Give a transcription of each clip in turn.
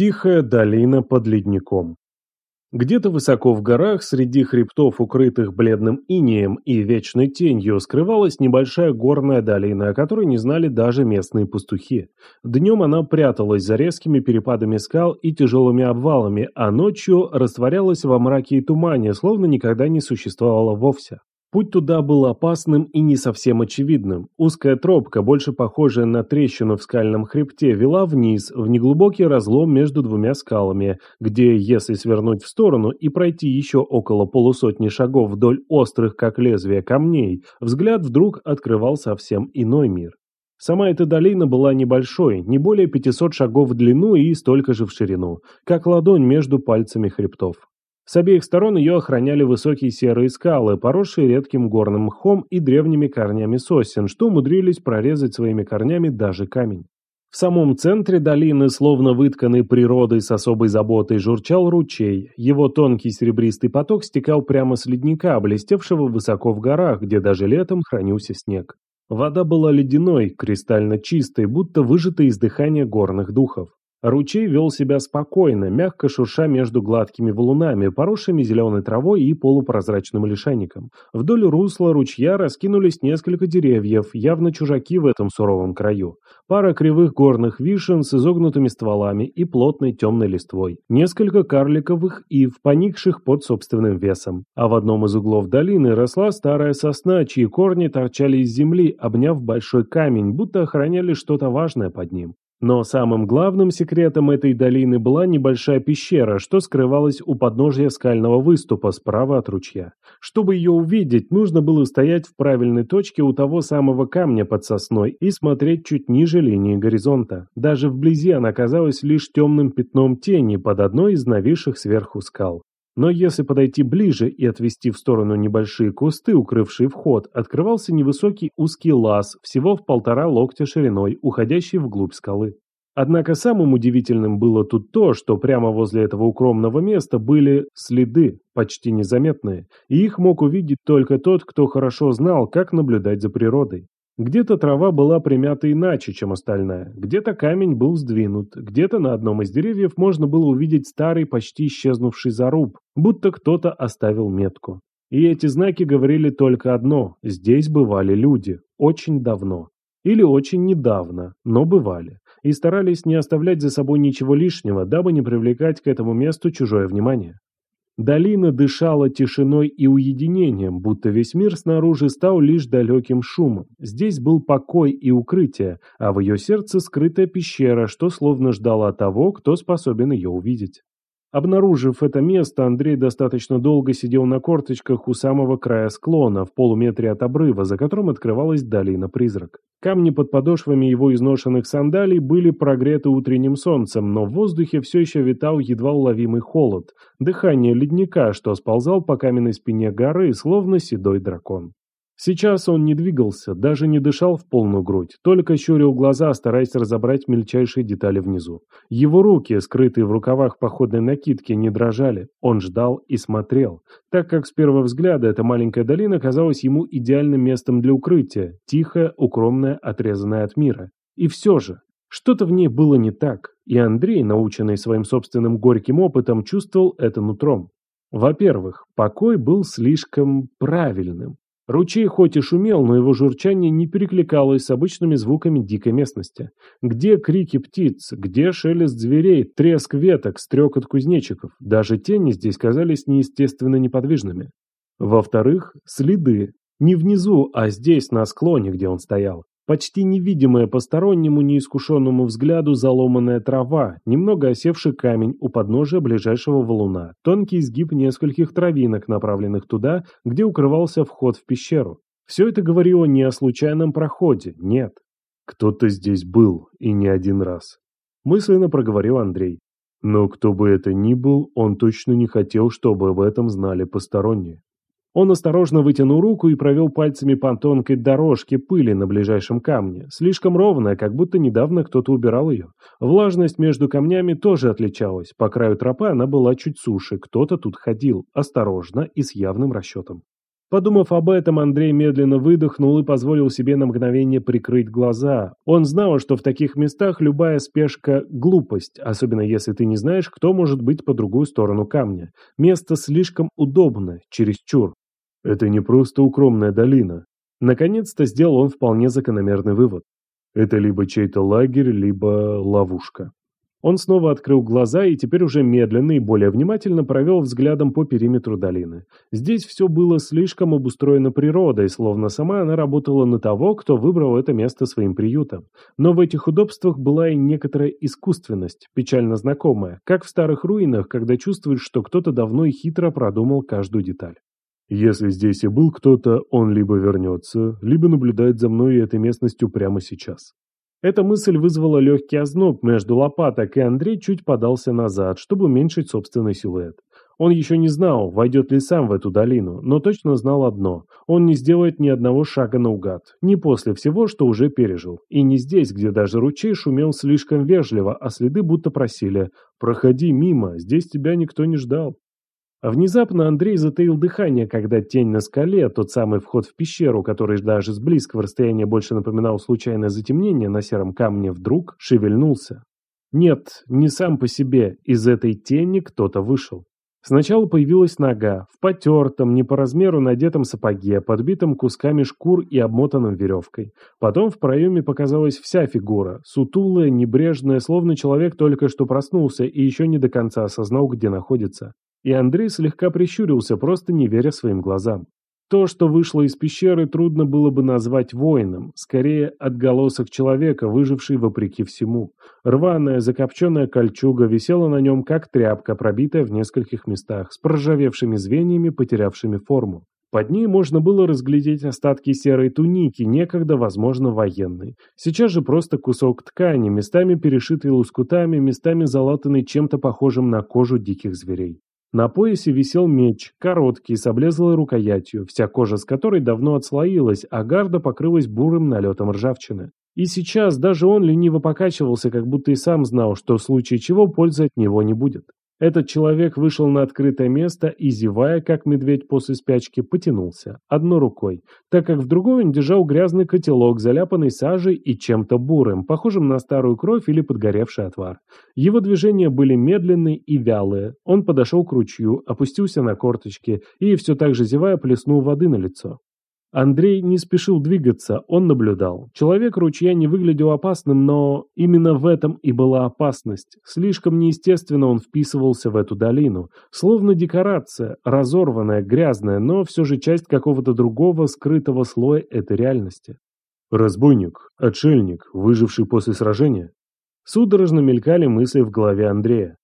Тихая долина под ледником. Где-то высоко в горах, среди хребтов, укрытых бледным инеем и вечной тенью, скрывалась небольшая горная долина, о которой не знали даже местные пастухи. Днем она пряталась за резкими перепадами скал и тяжелыми обвалами, а ночью растворялась во мраке и тумане, словно никогда не существовала вовсе. Путь туда был опасным и не совсем очевидным. Узкая тропка, больше похожая на трещину в скальном хребте, вела вниз, в неглубокий разлом между двумя скалами, где, если свернуть в сторону и пройти еще около полусотни шагов вдоль острых, как лезвие, камней, взгляд вдруг открывал совсем иной мир. Сама эта долина была небольшой, не более 500 шагов в длину и столько же в ширину, как ладонь между пальцами хребтов. С обеих сторон ее охраняли высокие серые скалы, поросшие редким горным мхом и древними корнями сосен, что умудрились прорезать своими корнями даже камень. В самом центре долины, словно вытканный природой с особой заботой, журчал ручей. Его тонкий серебристый поток стекал прямо с ледника, блестевшего высоко в горах, где даже летом хранился снег. Вода была ледяной, кристально чистой, будто выжатой из дыхания горных духов. Ручей вел себя спокойно, мягко шурша между гладкими валунами, поросшими зеленой травой и полупрозрачным лишайником. Вдоль русла ручья раскинулись несколько деревьев, явно чужаки в этом суровом краю. Пара кривых горных вишен с изогнутыми стволами и плотной темной листвой. Несколько карликовых ив, поникших под собственным весом. А в одном из углов долины росла старая сосна, чьи корни торчали из земли, обняв большой камень, будто охраняли что-то важное под ним. Но самым главным секретом этой долины была небольшая пещера, что скрывалась у подножия скального выступа справа от ручья. Чтобы ее увидеть, нужно было стоять в правильной точке у того самого камня под сосной и смотреть чуть ниже линии горизонта. Даже вблизи она казалась лишь темным пятном тени под одной из нависших сверху скал. Но если подойти ближе и отвести в сторону небольшие кусты, укрывшие вход, открывался невысокий узкий лаз, всего в полтора локтя шириной, уходящий вглубь скалы. Однако самым удивительным было тут то, что прямо возле этого укромного места были следы, почти незаметные, и их мог увидеть только тот, кто хорошо знал, как наблюдать за природой. Где-то трава была примята иначе, чем остальная, где-то камень был сдвинут, где-то на одном из деревьев можно было увидеть старый, почти исчезнувший заруб, будто кто-то оставил метку. И эти знаки говорили только одно – здесь бывали люди, очень давно. Или очень недавно, но бывали. И старались не оставлять за собой ничего лишнего, дабы не привлекать к этому месту чужое внимание. Долина дышала тишиной и уединением, будто весь мир снаружи стал лишь далеким шумом. Здесь был покой и укрытие, а в ее сердце скрытая пещера, что словно ждала того, кто способен ее увидеть. Обнаружив это место, Андрей достаточно долго сидел на корточках у самого края склона, в полуметре от обрыва, за которым открывалась долина-призрак. Камни под подошвами его изношенных сандалий были прогреты утренним солнцем, но в воздухе все еще витал едва уловимый холод, дыхание ледника, что сползал по каменной спине горы, словно седой дракон. Сейчас он не двигался, даже не дышал в полную грудь, только щурил глаза, стараясь разобрать мельчайшие детали внизу. Его руки, скрытые в рукавах походной накидки, не дрожали. Он ждал и смотрел, так как с первого взгляда эта маленькая долина казалась ему идеальным местом для укрытия, тихая, укромная, отрезанная от мира. И все же, что-то в ней было не так, и Андрей, наученный своим собственным горьким опытом, чувствовал это нутром. Во-первых, покой был слишком правильным. Ручей хоть и шумел, но его журчание не перекликалось с обычными звуками дикой местности. Где крики птиц, где шелест зверей, треск веток, стрекот кузнечиков. Даже тени здесь казались неестественно неподвижными. Во-вторых, следы. Не внизу, а здесь, на склоне, где он стоял. Почти невидимая постороннему неискушенному взгляду заломанная трава, немного осевший камень у подножия ближайшего валуна, тонкий изгиб нескольких травинок, направленных туда, где укрывался вход в пещеру. Все это говорило не о случайном проходе, нет. Кто-то здесь был, и не один раз. Мысленно проговорил Андрей. Но кто бы это ни был, он точно не хотел, чтобы об этом знали посторонние. Он осторожно вытянул руку и провел пальцами по тонкой дорожке пыли на ближайшем камне, слишком ровная, как будто недавно кто-то убирал ее. Влажность между камнями тоже отличалась, по краю тропы она была чуть суше, кто-то тут ходил, осторожно и с явным расчетом. Подумав об этом, Андрей медленно выдохнул и позволил себе на мгновение прикрыть глаза. Он знал, что в таких местах любая спешка – глупость, особенно если ты не знаешь, кто может быть по другую сторону камня. Место слишком удобно, чересчур. Это не просто укромная долина. Наконец-то сделал он вполне закономерный вывод. Это либо чей-то лагерь, либо ловушка. Он снова открыл глаза и теперь уже медленно и более внимательно провел взглядом по периметру долины. Здесь все было слишком обустроено природой, словно сама она работала на того, кто выбрал это место своим приютом. Но в этих удобствах была и некоторая искусственность, печально знакомая, как в старых руинах, когда чувствуешь, что кто-то давно и хитро продумал каждую деталь. Если здесь и был кто-то, он либо вернется, либо наблюдает за мной и этой местностью прямо сейчас. Эта мысль вызвала легкий озноб между лопаток, и Андрей чуть подался назад, чтобы уменьшить собственный силуэт. Он еще не знал, войдет ли сам в эту долину, но точно знал одно – он не сделает ни одного шага наугад, не после всего, что уже пережил. И не здесь, где даже ручей шумел слишком вежливо, а следы будто просили «Проходи мимо, здесь тебя никто не ждал». А внезапно Андрей затаил дыхание, когда тень на скале, тот самый вход в пещеру, который даже с близкого расстояния больше напоминал случайное затемнение на сером камне, вдруг шевельнулся. Нет, не сам по себе, из этой тени кто-то вышел. Сначала появилась нога, в потертом, не по размеру надетом сапоге, подбитом кусками шкур и обмотанном веревкой. Потом в проеме показалась вся фигура, сутулая, небрежная, словно человек только что проснулся и еще не до конца осознал, где находится. И Андрей слегка прищурился, просто не веря своим глазам. То, что вышло из пещеры, трудно было бы назвать воином, скорее отголосок человека, выживший вопреки всему. Рваная, закопченная кольчуга висела на нем, как тряпка, пробитая в нескольких местах, с проржавевшими звеньями, потерявшими форму. Под ней можно было разглядеть остатки серой туники, некогда, возможно, военной. Сейчас же просто кусок ткани, местами перешитый лоскутами, местами залатанный чем-то похожим на кожу диких зверей. На поясе висел меч, короткий, с облезлой рукоятью, вся кожа с которой давно отслоилась, а гарда покрылась бурым налетом ржавчины. И сейчас даже он лениво покачивался, как будто и сам знал, что в случае чего пользы от него не будет. Этот человек вышел на открытое место и, зевая, как медведь после спячки, потянулся, одной рукой, так как в другой он держал грязный котелок, заляпанный сажей и чем-то бурым, похожим на старую кровь или подгоревший отвар. Его движения были медленные и вялые. Он подошел к ручью, опустился на корточки и, все так же зевая, плеснул воды на лицо. Андрей не спешил двигаться, он наблюдал. Человек ручья не выглядел опасным, но именно в этом и была опасность. Слишком неестественно он вписывался в эту долину. Словно декорация, разорванная, грязная, но все же часть какого-то другого скрытого слоя этой реальности. Разбойник, отшельник, выживший после сражения. Судорожно мелькали мысли в голове Андрея.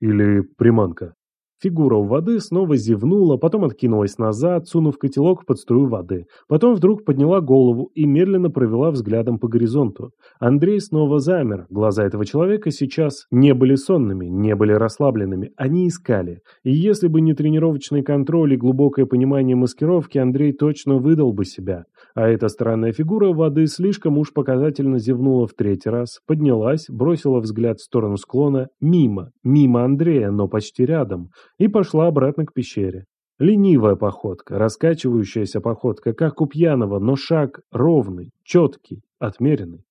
Или приманка. Фигура у воды снова зевнула, потом откинулась назад, сунув котелок под струю воды. Потом вдруг подняла голову и медленно провела взглядом по горизонту. Андрей снова замер. Глаза этого человека сейчас не были сонными, не были расслабленными. Они искали. И если бы не тренировочный контроль и глубокое понимание маскировки, Андрей точно выдал бы себя. А эта странная фигура воды слишком уж показательно зевнула в третий раз, поднялась, бросила взгляд в сторону склона, мимо, мимо Андрея, но почти рядом и пошла обратно к пещере. Ленивая походка, раскачивающаяся походка, как у пьяного, но шаг ровный, четкий, отмеренный.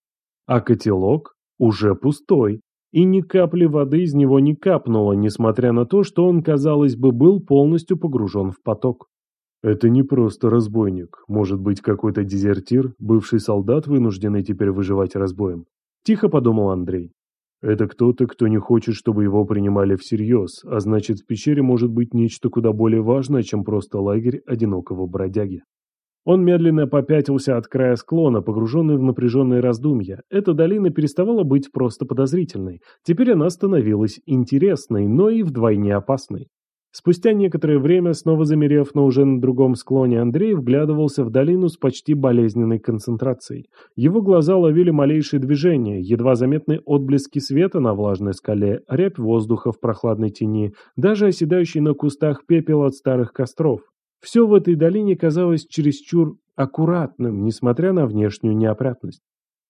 А котелок уже пустой, и ни капли воды из него не капнуло, несмотря на то, что он, казалось бы, был полностью погружен в поток. Это не просто разбойник, может быть какой-то дезертир, бывший солдат, вынужденный теперь выживать разбоем. Тихо подумал Андрей. Это кто-то, кто не хочет, чтобы его принимали всерьез, а значит в пещере может быть нечто куда более важное, чем просто лагерь одинокого бродяги. Он медленно попятился от края склона, погруженный в напряженные раздумья. Эта долина переставала быть просто подозрительной. Теперь она становилась интересной, но и вдвойне опасной. Спустя некоторое время, снова замерев, но уже на другом склоне, Андрей вглядывался в долину с почти болезненной концентрацией. Его глаза ловили малейшие движения, едва заметные отблески света на влажной скале, рябь воздуха в прохладной тени, даже оседающий на кустах пепел от старых костров. Все в этой долине казалось чересчур аккуратным, несмотря на внешнюю неопрятность.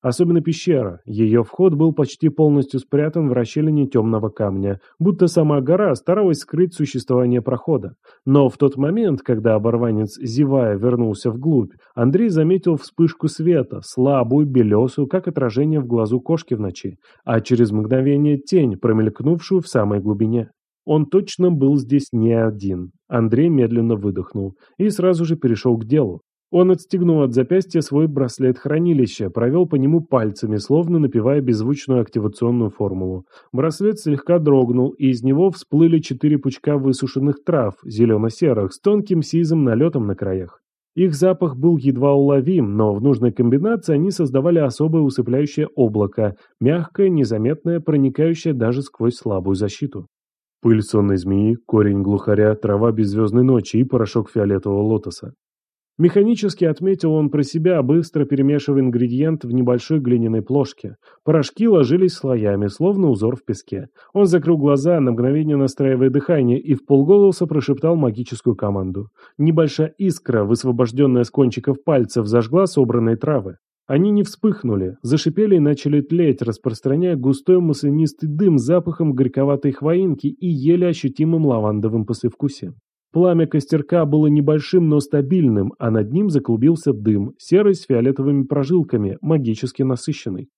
Особенно пещера. Ее вход был почти полностью спрятан в расщелине темного камня, будто сама гора старалась скрыть существование прохода. Но в тот момент, когда оборванец, зевая, вернулся вглубь, Андрей заметил вспышку света, слабую, белесую, как отражение в глазу кошки в ночи, а через мгновение тень, промелькнувшую в самой глубине. Он точно был здесь не один. Андрей медленно выдохнул и сразу же перешел к делу. Он отстегнул от запястья свой браслет хранилища, провел по нему пальцами, словно напевая беззвучную активационную формулу. Браслет слегка дрогнул, и из него всплыли четыре пучка высушенных трав, зелено-серых, с тонким сизым налетом на краях. Их запах был едва уловим, но в нужной комбинации они создавали особое усыпляющее облако, мягкое, незаметное, проникающее даже сквозь слабую защиту. Пыль сонной змеи, корень глухаря, трава беззвездной ночи и порошок фиолетового лотоса. Механически отметил он про себя, быстро перемешивая ингредиент в небольшой глиняной плошке. Порошки ложились слоями, словно узор в песке. Он закрыл глаза, на мгновение настраивая дыхание, и в полголоса прошептал магическую команду. Небольшая искра, высвобожденная с кончиков пальцев, зажгла собранные травы. Они не вспыхнули, зашипели и начали тлеть, распространяя густой маслянистый дым с запахом горьковатой хвоинки и еле ощутимым лавандовым послевкусием. Пламя костерка было небольшим, но стабильным, а над ним заклубился дым, серый с фиолетовыми прожилками, магически насыщенный.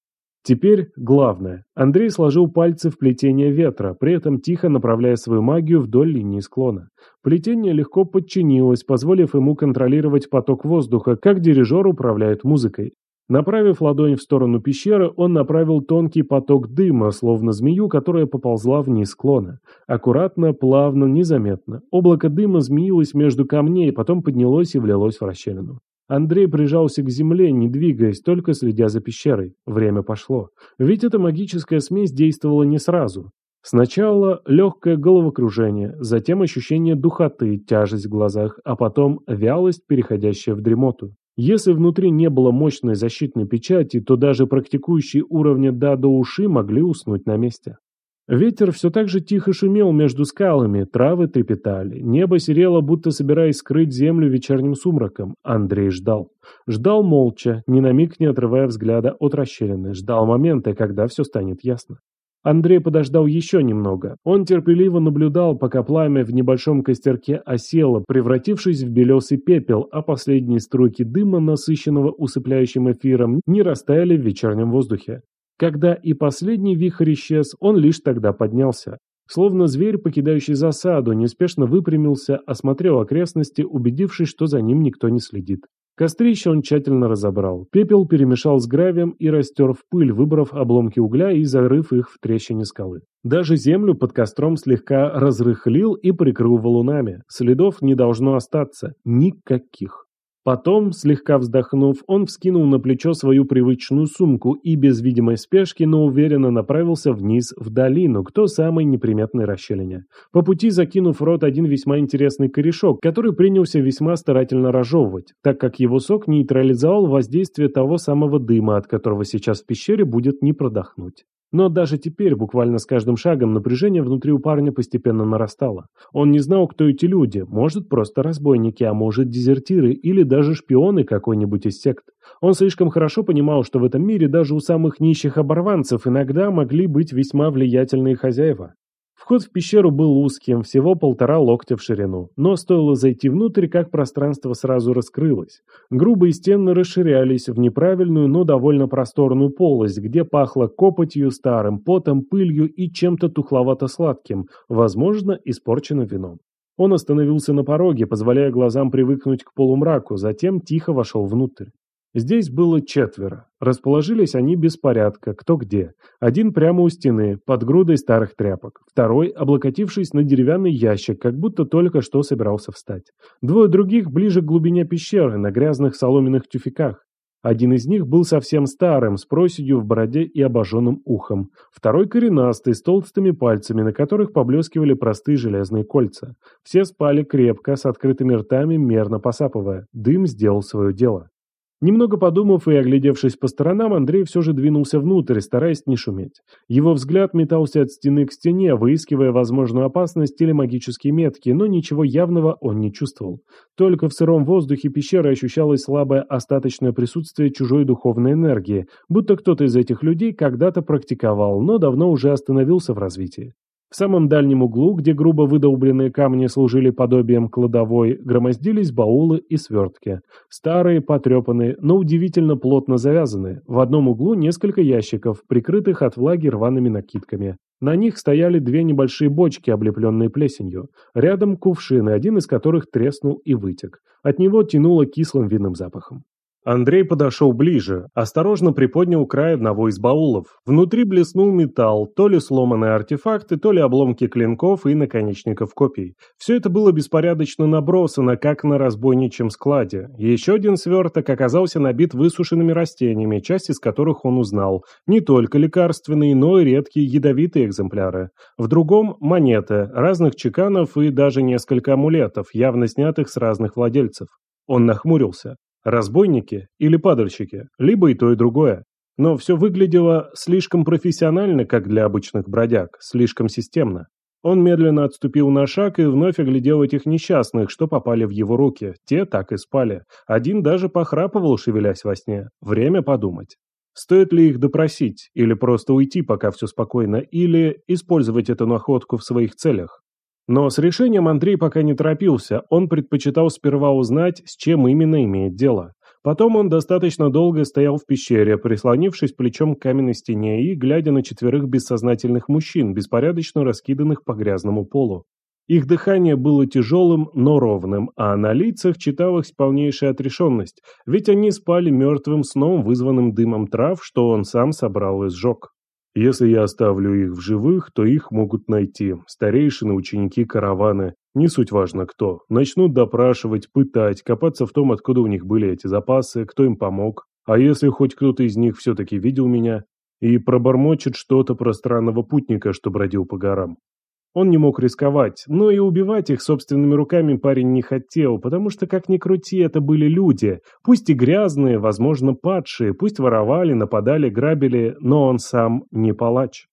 Теперь главное. Андрей сложил пальцы в плетение ветра, при этом тихо направляя свою магию вдоль линии склона. Плетение легко подчинилось, позволив ему контролировать поток воздуха, как дирижер управляет музыкой. Направив ладонь в сторону пещеры, он направил тонкий поток дыма, словно змею, которая поползла вниз склона. Аккуратно, плавно, незаметно. Облако дыма змеилось между камней, потом поднялось и влилось в расщелину. Андрей прижался к земле, не двигаясь, только следя за пещерой. Время пошло. Ведь эта магическая смесь действовала не сразу. Сначала легкое головокружение, затем ощущение духоты, тяжесть в глазах, а потом вялость, переходящая в дремоту. Если внутри не было мощной защитной печати, то даже практикующие уровня «да» до уши могли уснуть на месте. Ветер все так же тихо шумел между скалами, травы трепетали, небо серело, будто собираясь скрыть землю вечерним сумраком. Андрей ждал. Ждал молча, ни на миг не отрывая взгляда от расщелины, ждал момента, когда все станет ясно. Андрей подождал еще немного. Он терпеливо наблюдал, пока пламя в небольшом костерке осело, превратившись в белесый пепел, а последние струйки дыма, насыщенного усыпляющим эфиром, не растаяли в вечернем воздухе. Когда и последний вихрь исчез, он лишь тогда поднялся. Словно зверь, покидающий засаду, неспешно выпрямился, осмотрел окрестности, убедившись, что за ним никто не следит. Кострище он тщательно разобрал. Пепел перемешал с гравием и растер в пыль, выбрав обломки угля и зарыв их в трещине скалы. Даже землю под костром слегка разрыхлил и прикрыл валунами. Следов не должно остаться. Никаких. Потом, слегка вздохнув, он вскинул на плечо свою привычную сумку и без видимой спешки, но уверенно направился вниз в долину, к той самой неприметной расщелине. По пути закинув в рот один весьма интересный корешок, который принялся весьма старательно разжевывать, так как его сок нейтрализовал воздействие того самого дыма, от которого сейчас в пещере будет не продохнуть. Но даже теперь, буквально с каждым шагом, напряжение внутри у парня постепенно нарастало. Он не знал, кто эти люди, может, просто разбойники, а может, дезертиры или даже шпионы какой-нибудь из сект. Он слишком хорошо понимал, что в этом мире даже у самых нищих оборванцев иногда могли быть весьма влиятельные хозяева. Вход в пещеру был узким, всего полтора локтя в ширину, но стоило зайти внутрь, как пространство сразу раскрылось. Грубые стены расширялись в неправильную, но довольно просторную полость, где пахло копотью, старым потом, пылью и чем-то тухловато-сладким, возможно, испорченным вином. Он остановился на пороге, позволяя глазам привыкнуть к полумраку, затем тихо вошел внутрь. Здесь было четверо. Расположились они без порядка, кто где. Один прямо у стены, под грудой старых тряпок. Второй, облокотившись на деревянный ящик, как будто только что собирался встать. Двое других ближе к глубине пещеры, на грязных соломенных тюфяках. Один из них был совсем старым, с проседью в бороде и обожженным ухом. Второй коренастый, с толстыми пальцами, на которых поблескивали простые железные кольца. Все спали крепко, с открытыми ртами, мерно посапывая. Дым сделал свое дело. Немного подумав и оглядевшись по сторонам, Андрей все же двинулся внутрь, стараясь не шуметь. Его взгляд метался от стены к стене, выискивая возможную опасность или магические метки, но ничего явного он не чувствовал. Только в сыром воздухе пещеры ощущалось слабое остаточное присутствие чужой духовной энергии, будто кто-то из этих людей когда-то практиковал, но давно уже остановился в развитии. В самом дальнем углу, где грубо выдолбленные камни служили подобием кладовой, громоздились баулы и свертки. Старые, потрепанные, но удивительно плотно завязанные. В одном углу несколько ящиков, прикрытых от влаги рваными накидками. На них стояли две небольшие бочки, облепленные плесенью. Рядом кувшины, один из которых треснул и вытек. От него тянуло кислым винным запахом. Андрей подошел ближе, осторожно приподнял край одного из баулов. Внутри блеснул металл, то ли сломанные артефакты, то ли обломки клинков и наконечников копий. Все это было беспорядочно набросано, как на разбойничьем складе. Еще один сверток оказался набит высушенными растениями, часть из которых он узнал. Не только лекарственные, но и редкие ядовитые экземпляры. В другом – монеты, разных чеканов и даже несколько амулетов, явно снятых с разных владельцев. Он нахмурился. Разбойники или падальщики, либо и то, и другое. Но все выглядело слишком профессионально, как для обычных бродяг, слишком системно. Он медленно отступил на шаг и вновь оглядел этих несчастных, что попали в его руки. Те так и спали. Один даже похрапывал, шевелясь во сне. Время подумать. Стоит ли их допросить, или просто уйти, пока все спокойно, или использовать эту находку в своих целях? Но с решением Андрей пока не торопился, он предпочитал сперва узнать, с чем именно имеет дело. Потом он достаточно долго стоял в пещере, прислонившись плечом к каменной стене и глядя на четверых бессознательных мужчин, беспорядочно раскиданных по грязному полу. Их дыхание было тяжелым, но ровным, а на лицах читалась полнейшая отрешенность, ведь они спали мертвым сном, вызванным дымом трав, что он сам собрал и сжег. Если я оставлю их в живых, то их могут найти. Старейшины, ученики, караваны. Не суть важно кто. Начнут допрашивать, пытать, копаться в том, откуда у них были эти запасы, кто им помог. А если хоть кто-то из них все-таки видел меня и пробормочет что-то про странного путника, что бродил по горам. Он не мог рисковать, но и убивать их собственными руками парень не хотел, потому что, как ни крути, это были люди, пусть и грязные, возможно, падшие, пусть воровали, нападали, грабили, но он сам не палач.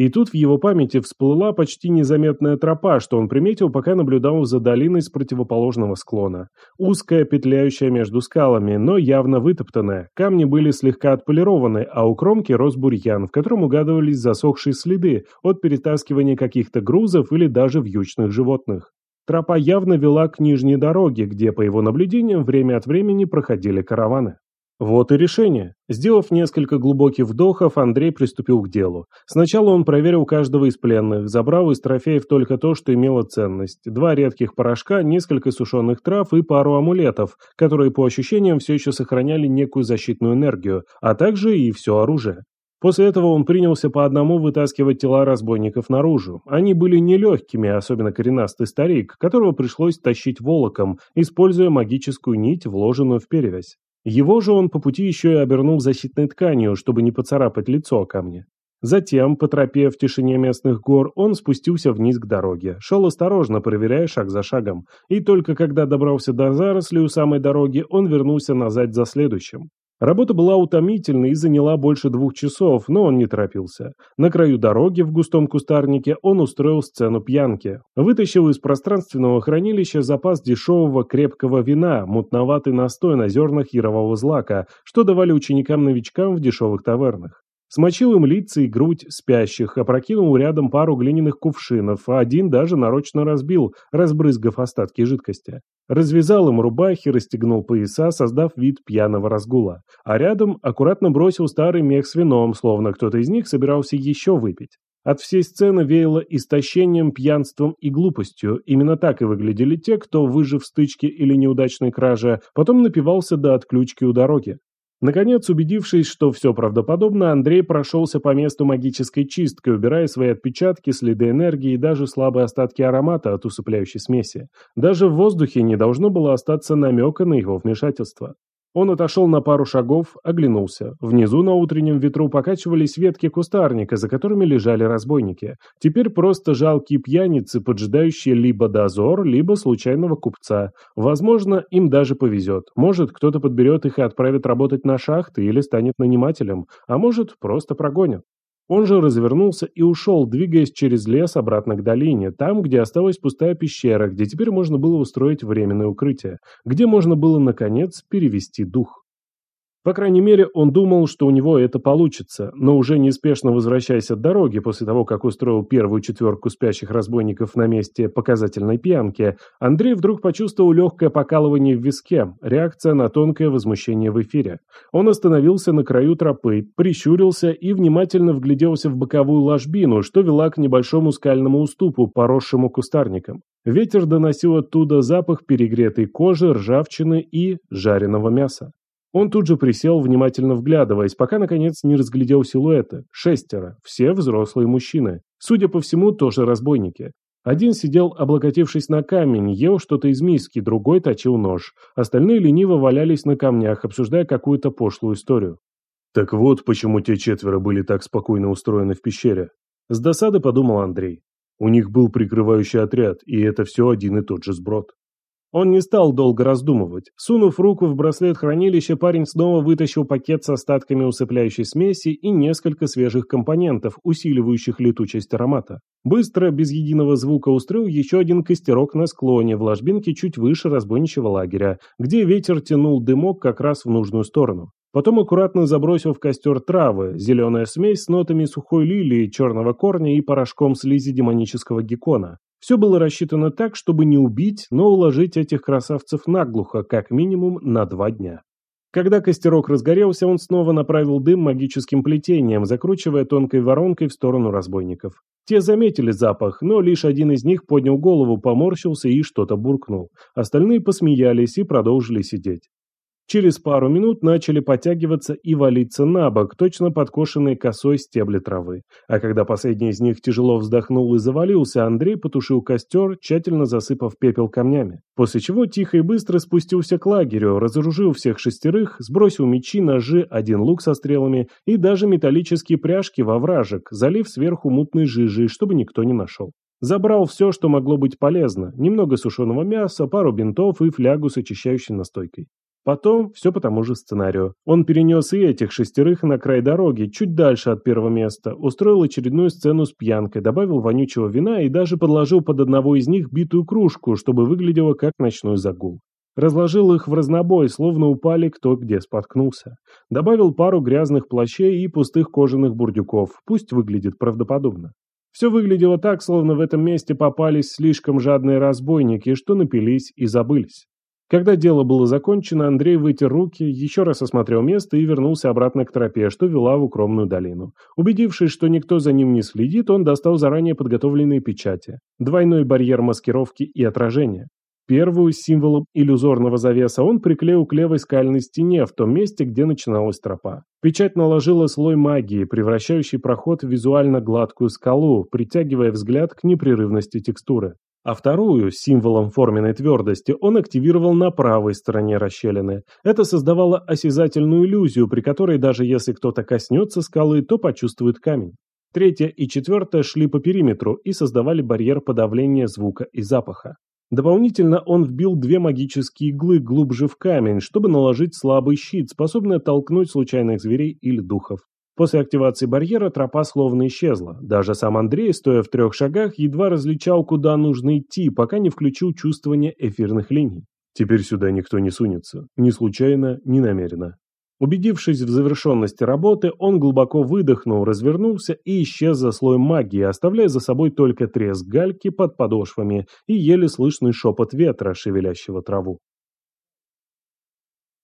И тут в его памяти всплыла почти незаметная тропа, что он приметил, пока наблюдал за долиной с противоположного склона. Узкая, петляющая между скалами, но явно вытоптанная. Камни были слегка отполированы, а у кромки рос бурьян, в котором угадывались засохшие следы от перетаскивания каких-то грузов или даже вьючных животных. Тропа явно вела к нижней дороге, где, по его наблюдениям, время от времени проходили караваны. Вот и решение. Сделав несколько глубоких вдохов, Андрей приступил к делу. Сначала он проверил каждого из пленных, забрал из трофеев только то, что имело ценность. Два редких порошка, несколько сушеных трав и пару амулетов, которые по ощущениям все еще сохраняли некую защитную энергию, а также и все оружие. После этого он принялся по одному вытаскивать тела разбойников наружу. Они были нелегкими, особенно коренастый старик, которого пришлось тащить волоком, используя магическую нить, вложенную в перевязь. Его же он по пути еще и обернул защитной тканью, чтобы не поцарапать лицо о камни. Затем, по тропе в тишине местных гор, он спустился вниз к дороге. Шел осторожно, проверяя шаг за шагом. И только когда добрался до зарослей у самой дороги, он вернулся назад за следующим. Работа была утомительной и заняла больше двух часов, но он не торопился. На краю дороги в густом кустарнике он устроил сцену пьянки. Вытащил из пространственного хранилища запас дешевого крепкого вина, мутноватый настой на зернах ярового злака, что давали ученикам-новичкам в дешевых тавернах. Смочил им лица и грудь спящих, опрокинул рядом пару глиняных кувшинов, а один даже нарочно разбил, разбрызгав остатки жидкости. Развязал им рубахи, расстегнул пояса, создав вид пьяного разгула. А рядом аккуратно бросил старый мех с вином, словно кто-то из них собирался еще выпить. От всей сцены веяло истощением, пьянством и глупостью. Именно так и выглядели те, кто, выжив в стычке или неудачной краже, потом напивался до отключки у дороги. Наконец, убедившись, что все правдоподобно, Андрей прошелся по месту магической чисткой, убирая свои отпечатки, следы энергии и даже слабые остатки аромата от усыпляющей смеси. Даже в воздухе не должно было остаться намека на его вмешательство. Он отошел на пару шагов, оглянулся. Внизу на утреннем ветру покачивались ветки кустарника, за которыми лежали разбойники. Теперь просто жалкие пьяницы, поджидающие либо дозор, либо случайного купца. Возможно, им даже повезет. Может, кто-то подберет их и отправит работать на шахты или станет нанимателем, а может, просто прогонят. Он же развернулся и ушел, двигаясь через лес обратно к долине, там, где осталась пустая пещера, где теперь можно было устроить временное укрытие, где можно было, наконец, перевести дух. По крайней мере, он думал, что у него это получится, но уже неспешно возвращаясь от дороги после того, как устроил первую четверку спящих разбойников на месте показательной пьянки, Андрей вдруг почувствовал легкое покалывание в виске, реакция на тонкое возмущение в эфире. Он остановился на краю тропы, прищурился и внимательно вгляделся в боковую ложбину, что вела к небольшому скальному уступу, поросшему кустарником. Ветер доносил оттуда запах перегретой кожи, ржавчины и жареного мяса. Он тут же присел, внимательно вглядываясь, пока, наконец, не разглядел силуэты. Шестеро, все взрослые мужчины. Судя по всему, тоже разбойники. Один сидел, облокотившись на камень, ел что-то из миски, другой точил нож. Остальные лениво валялись на камнях, обсуждая какую-то пошлую историю. Так вот, почему те четверо были так спокойно устроены в пещере. С досады подумал Андрей. У них был прикрывающий отряд, и это все один и тот же сброд. Он не стал долго раздумывать. Сунув руку в браслет хранилища, парень снова вытащил пакет с остатками усыпляющей смеси и несколько свежих компонентов, усиливающих летучесть аромата. Быстро, без единого звука, устроил еще один костерок на склоне, в ложбинке чуть выше разбойничьего лагеря, где ветер тянул дымок как раз в нужную сторону. Потом аккуратно забросил в костер травы, зеленая смесь с нотами сухой лилии, черного корня и порошком слизи демонического геккона. Все было рассчитано так, чтобы не убить, но уложить этих красавцев наглухо, как минимум на два дня. Когда костерок разгорелся, он снова направил дым магическим плетением, закручивая тонкой воронкой в сторону разбойников. Те заметили запах, но лишь один из них поднял голову, поморщился и что-то буркнул. Остальные посмеялись и продолжили сидеть. Через пару минут начали подтягиваться и валиться на бок, точно подкошенные косой стебли травы. А когда последний из них тяжело вздохнул и завалился, Андрей потушил костер, тщательно засыпав пепел камнями. После чего тихо и быстро спустился к лагерю, разоружил всех шестерых, сбросил мечи, ножи, один лук со стрелами и даже металлические пряжки во вражек, залив сверху мутной жижей, чтобы никто не нашел. Забрал все, что могло быть полезно. Немного сушеного мяса, пару бинтов и флягу с очищающей настойкой. Потом все по тому же сценарию. Он перенес и этих шестерых на край дороги, чуть дальше от первого места, устроил очередную сцену с пьянкой, добавил вонючего вина и даже подложил под одного из них битую кружку, чтобы выглядело как ночной загул. Разложил их в разнобой, словно упали кто где споткнулся. Добавил пару грязных плащей и пустых кожаных бурдюков, пусть выглядит правдоподобно. Все выглядело так, словно в этом месте попались слишком жадные разбойники, что напились и забылись. Когда дело было закончено, Андрей вытер руки, еще раз осмотрел место и вернулся обратно к тропе, что вела в укромную долину. Убедившись, что никто за ним не следит, он достал заранее подготовленные печати. Двойной барьер маскировки и отражения. Первую с символом иллюзорного завеса он приклеил к левой скальной стене, в том месте, где начиналась тропа. Печать наложила слой магии, превращающий проход в визуально гладкую скалу, притягивая взгляд к непрерывности текстуры а вторую, символом форменной твердости, он активировал на правой стороне расщелины. Это создавало осязательную иллюзию, при которой даже если кто-то коснется скалы, то почувствует камень. Третья и четвертая шли по периметру и создавали барьер подавления звука и запаха. Дополнительно он вбил две магические иглы глубже в камень, чтобы наложить слабый щит, способный оттолкнуть случайных зверей или духов. После активации барьера тропа словно исчезла. Даже сам Андрей, стоя в трех шагах, едва различал, куда нужно идти, пока не включил чувствование эфирных линий. Теперь сюда никто не сунется. Ни случайно, ни намеренно. Убедившись в завершенности работы, он глубоко выдохнул, развернулся и исчез за слоем магии, оставляя за собой только треск гальки под подошвами и еле слышный шепот ветра, шевелящего траву.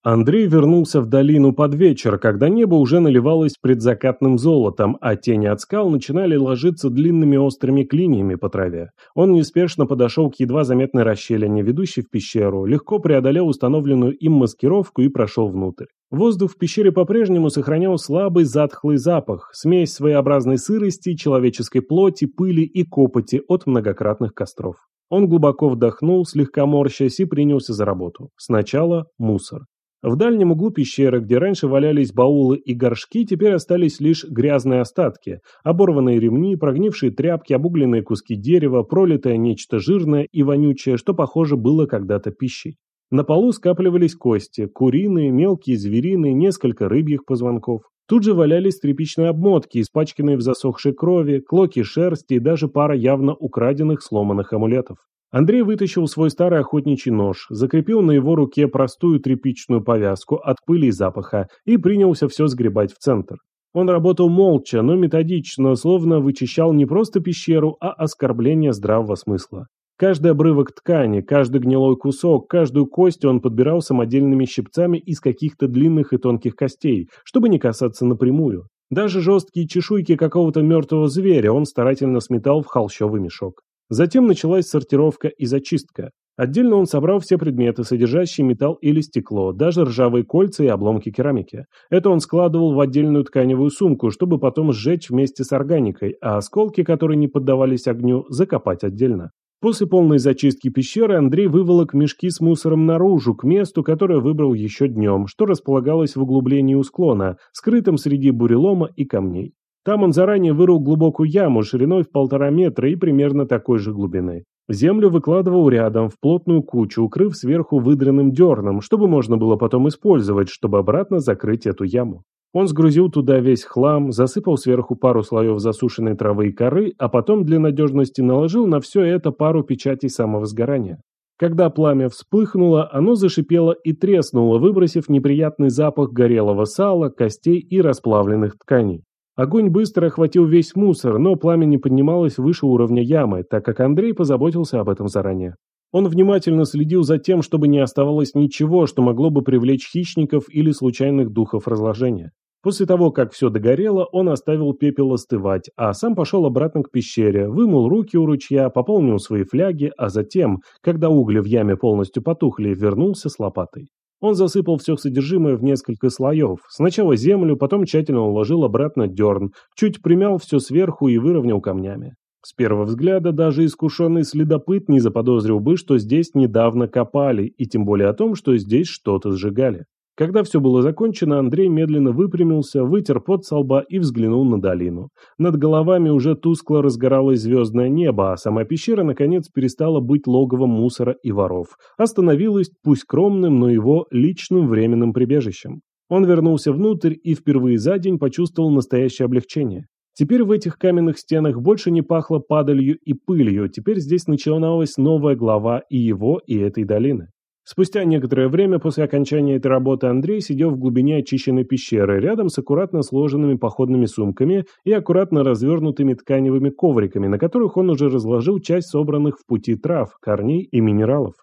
Андрей вернулся в долину под вечер, когда небо уже наливалось предзакатным золотом, а тени от скал начинали ложиться длинными острыми клиньями по траве. Он неспешно подошел к едва заметной расщелине, ведущей в пещеру, легко преодолел установленную им маскировку и прошел внутрь. Воздух в пещере по-прежнему сохранял слабый затхлый запах, смесь своеобразной сырости, человеческой плоти, пыли и копоти от многократных костров. Он глубоко вдохнул, слегка морщась, и принялся за работу. Сначала мусор. В дальнем углу пещеры, где раньше валялись баулы и горшки, теперь остались лишь грязные остатки, оборванные ремни, прогнившие тряпки, обугленные куски дерева, пролитое нечто жирное и вонючее, что, похоже, было когда-то пищей. На полу скапливались кости, куриные, мелкие, звериные, несколько рыбьих позвонков. Тут же валялись тряпичные обмотки, испачканные в засохшей крови, клоки шерсти и даже пара явно украденных сломанных амулетов. Андрей вытащил свой старый охотничий нож, закрепил на его руке простую тряпичную повязку от пыли и запаха и принялся все сгребать в центр. Он работал молча, но методично, словно вычищал не просто пещеру, а оскорбление здравого смысла. Каждый обрывок ткани, каждый гнилой кусок, каждую кость он подбирал самодельными щипцами из каких-то длинных и тонких костей, чтобы не касаться напрямую. Даже жесткие чешуйки какого-то мертвого зверя он старательно сметал в холщовый мешок. Затем началась сортировка и зачистка. Отдельно он собрал все предметы, содержащие металл или стекло, даже ржавые кольца и обломки керамики. Это он складывал в отдельную тканевую сумку, чтобы потом сжечь вместе с органикой, а осколки, которые не поддавались огню, закопать отдельно. После полной зачистки пещеры Андрей выволок мешки с мусором наружу, к месту, которое выбрал еще днем, что располагалось в углублении у склона, скрытом среди бурелома и камней. Там он заранее вырыл глубокую яму шириной в полтора метра и примерно такой же глубины. Землю выкладывал рядом в плотную кучу, укрыв сверху выдренным дерном, чтобы можно было потом использовать, чтобы обратно закрыть эту яму. Он сгрузил туда весь хлам, засыпал сверху пару слоев засушенной травы и коры, а потом для надежности наложил на все это пару печатей самого сгорания. Когда пламя вспыхнуло, оно зашипело и треснуло, выбросив неприятный запах горелого сала, костей и расплавленных тканей. Огонь быстро охватил весь мусор, но пламя не поднималось выше уровня ямы, так как Андрей позаботился об этом заранее. Он внимательно следил за тем, чтобы не оставалось ничего, что могло бы привлечь хищников или случайных духов разложения. После того, как все догорело, он оставил пепел остывать, а сам пошел обратно к пещере, вымыл руки у ручья, пополнил свои фляги, а затем, когда угли в яме полностью потухли, вернулся с лопатой. Он засыпал все содержимое в несколько слоев. Сначала землю, потом тщательно уложил обратно дерн, чуть примял все сверху и выровнял камнями. С первого взгляда даже искушенный следопыт не заподозрил бы, что здесь недавно копали, и тем более о том, что здесь что-то сжигали. Когда все было закончено, Андрей медленно выпрямился, вытер пот со лба и взглянул на долину. Над головами уже тускло разгоралось звездное небо, а сама пещера, наконец, перестала быть логовом мусора и воров. Остановилась, пусть скромным, но его личным временным прибежищем. Он вернулся внутрь и впервые за день почувствовал настоящее облегчение. Теперь в этих каменных стенах больше не пахло падалью и пылью, теперь здесь начиналась новая глава и его, и этой долины. Спустя некоторое время после окончания этой работы Андрей сидел в глубине очищенной пещеры, рядом с аккуратно сложенными походными сумками и аккуратно развернутыми тканевыми ковриками, на которых он уже разложил часть собранных в пути трав, корней и минералов.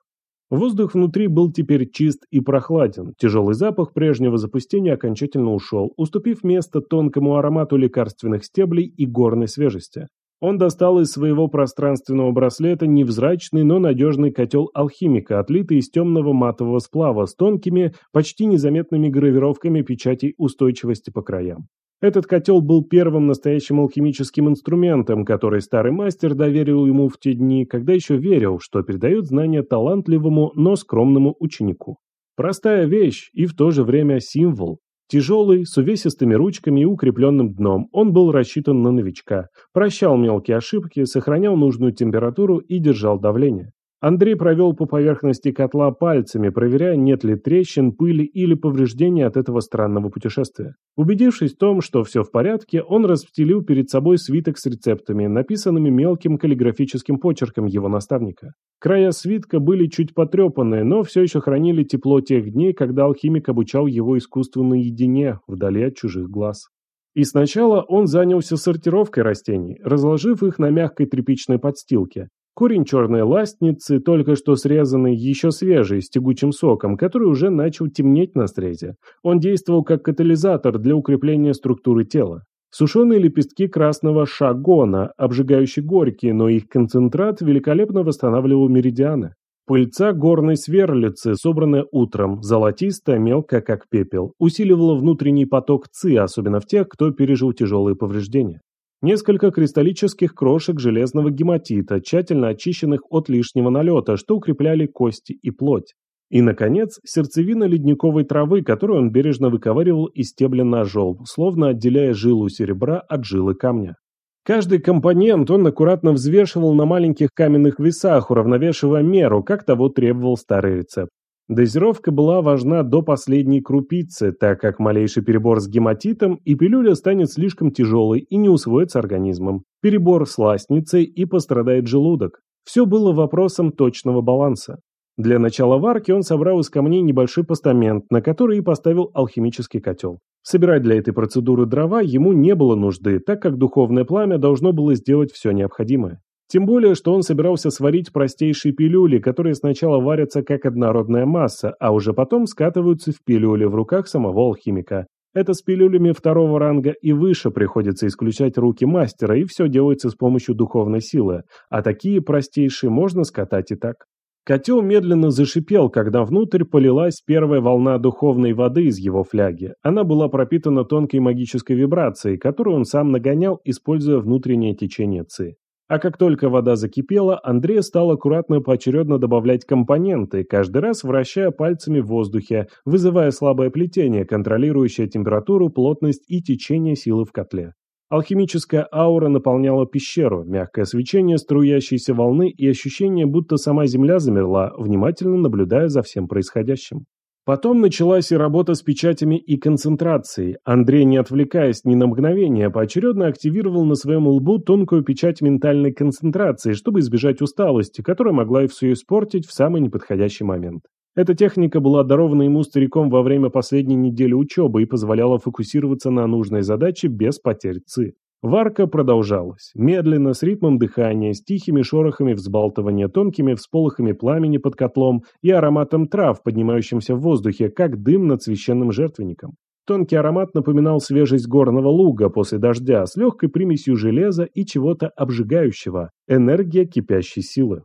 Воздух внутри был теперь чист и прохладен, тяжелый запах прежнего запустения окончательно ушел, уступив место тонкому аромату лекарственных стеблей и горной свежести. Он достал из своего пространственного браслета невзрачный, но надежный котел алхимика, отлитый из темного матового сплава с тонкими, почти незаметными гравировками печатей устойчивости по краям. Этот котел был первым настоящим алхимическим инструментом, который старый мастер доверил ему в те дни, когда еще верил, что передает знания талантливому, но скромному ученику. Простая вещь и в то же время символ, Тяжелый, с увесистыми ручками и укрепленным дном, он был рассчитан на новичка, прощал мелкие ошибки, сохранял нужную температуру и держал давление. Андрей провел по поверхности котла пальцами, проверяя, нет ли трещин, пыли или повреждений от этого странного путешествия. Убедившись в том, что все в порядке, он расстелил перед собой свиток с рецептами, написанными мелким каллиграфическим почерком его наставника. Края свитка были чуть потрепанные, но все еще хранили тепло тех дней, когда алхимик обучал его искусству наедине, вдали от чужих глаз. И сначала он занялся сортировкой растений, разложив их на мягкой тряпичной подстилке. Корень черной ластницы, только что срезанный, еще свежий, с тягучим соком, который уже начал темнеть на срезе. Он действовал как катализатор для укрепления структуры тела. Сушеные лепестки красного шагона, обжигающие горькие, но их концентрат великолепно восстанавливал меридианы. Пыльца горной сверлицы, собранная утром, золотистая, мелкая, как пепел, усиливала внутренний поток ЦИ, особенно в тех, кто пережил тяжелые повреждения. Несколько кристаллических крошек железного гематита, тщательно очищенных от лишнего налета, что укрепляли кости и плоть. И, наконец, сердцевина ледниковой травы, которую он бережно выковыривал из стебля ножом, словно отделяя жилу серебра от жилы камня. Каждый компонент он аккуратно взвешивал на маленьких каменных весах, уравновешивая меру, как того требовал старый рецепт. Дозировка была важна до последней крупицы, так как малейший перебор с гематитом и пилюля станет слишком тяжелой и не усвоится организмом. Перебор с ластницей и пострадает желудок. Все было вопросом точного баланса. Для начала варки он собрал из камней небольшой постамент, на который и поставил алхимический котел. Собирать для этой процедуры дрова ему не было нужды, так как духовное пламя должно было сделать все необходимое. Тем более, что он собирался сварить простейшие пилюли, которые сначала варятся как однородная масса, а уже потом скатываются в пилюли в руках самого алхимика. Это с пилюлями второго ранга и выше приходится исключать руки мастера, и все делается с помощью духовной силы, а такие простейшие можно скатать и так. Котел медленно зашипел, когда внутрь полилась первая волна духовной воды из его фляги. Она была пропитана тонкой магической вибрацией, которую он сам нагонял, используя внутреннее течение ци. А как только вода закипела, Андрей стал аккуратно поочередно добавлять компоненты, каждый раз вращая пальцами в воздухе, вызывая слабое плетение, контролирующее температуру, плотность и течение силы в котле. Алхимическая аура наполняла пещеру, мягкое свечение струящейся волны и ощущение, будто сама Земля замерла, внимательно наблюдая за всем происходящим. Потом началась и работа с печатями и концентрацией. Андрей, не отвлекаясь ни на мгновение, поочередно активировал на своем лбу тонкую печать ментальной концентрации, чтобы избежать усталости, которая могла и все испортить в самый неподходящий момент. Эта техника была дарована ему стариком во время последней недели учебы и позволяла фокусироваться на нужной задаче без потерь ЦИ. Варка продолжалась, медленно, с ритмом дыхания, с тихими шорохами взбалтывания, тонкими всполохами пламени под котлом и ароматом трав, поднимающимся в воздухе, как дым над священным жертвенником. Тонкий аромат напоминал свежесть горного луга после дождя с легкой примесью железа и чего-то обжигающего, энергия кипящей силы.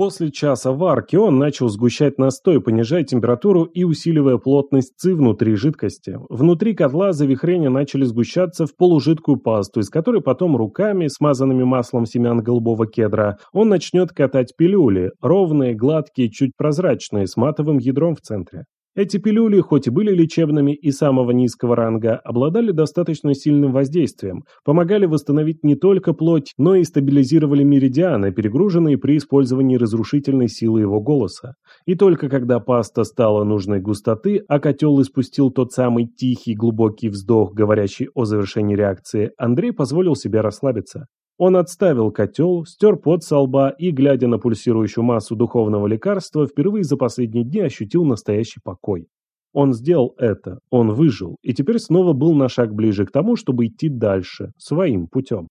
После часа варки он начал сгущать настой, понижая температуру и усиливая плотность ци внутри жидкости. Внутри котла завихрения начали сгущаться в полужидкую пасту, из которой потом руками, смазанными маслом семян голубого кедра, он начнет катать пилюли, ровные, гладкие, чуть прозрачные, с матовым ядром в центре. Эти пилюли, хоть и были лечебными и самого низкого ранга, обладали достаточно сильным воздействием, помогали восстановить не только плоть, но и стабилизировали меридианы, перегруженные при использовании разрушительной силы его голоса. И только когда паста стала нужной густоты, а котел испустил тот самый тихий глубокий вздох, говорящий о завершении реакции, Андрей позволил себе расслабиться. Он отставил котел, стер пот со лба и, глядя на пульсирующую массу духовного лекарства, впервые за последние дни ощутил настоящий покой. Он сделал это, он выжил, и теперь снова был на шаг ближе к тому, чтобы идти дальше, своим путем.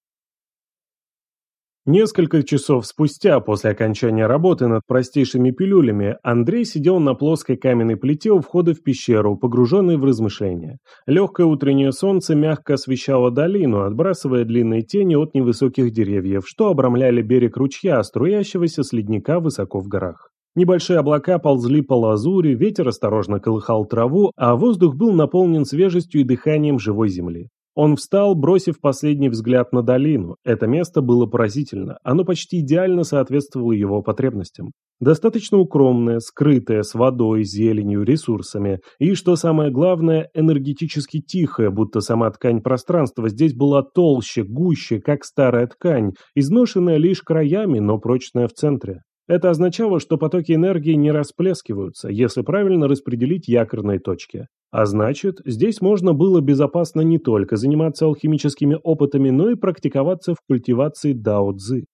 Несколько часов спустя, после окончания работы над простейшими пилюлями, Андрей сидел на плоской каменной плите у входа в пещеру, погруженный в размышления. Легкое утреннее солнце мягко освещало долину, отбрасывая длинные тени от невысоких деревьев, что обрамляли берег ручья, струящегося с ледника высоко в горах. Небольшие облака ползли по лазури, ветер осторожно колыхал траву, а воздух был наполнен свежестью и дыханием живой земли. Он встал, бросив последний взгляд на долину. Это место было поразительно. Оно почти идеально соответствовало его потребностям. Достаточно укромное, скрытое, с водой, зеленью, ресурсами. И, что самое главное, энергетически тихое, будто сама ткань пространства здесь была толще, гуще, как старая ткань, изношенная лишь краями, но прочная в центре. Это означало, что потоки энергии не расплескиваются, если правильно распределить якорные точки. А значит, здесь можно было безопасно не только заниматься алхимическими опытами, но и практиковаться в культивации дао-цзы.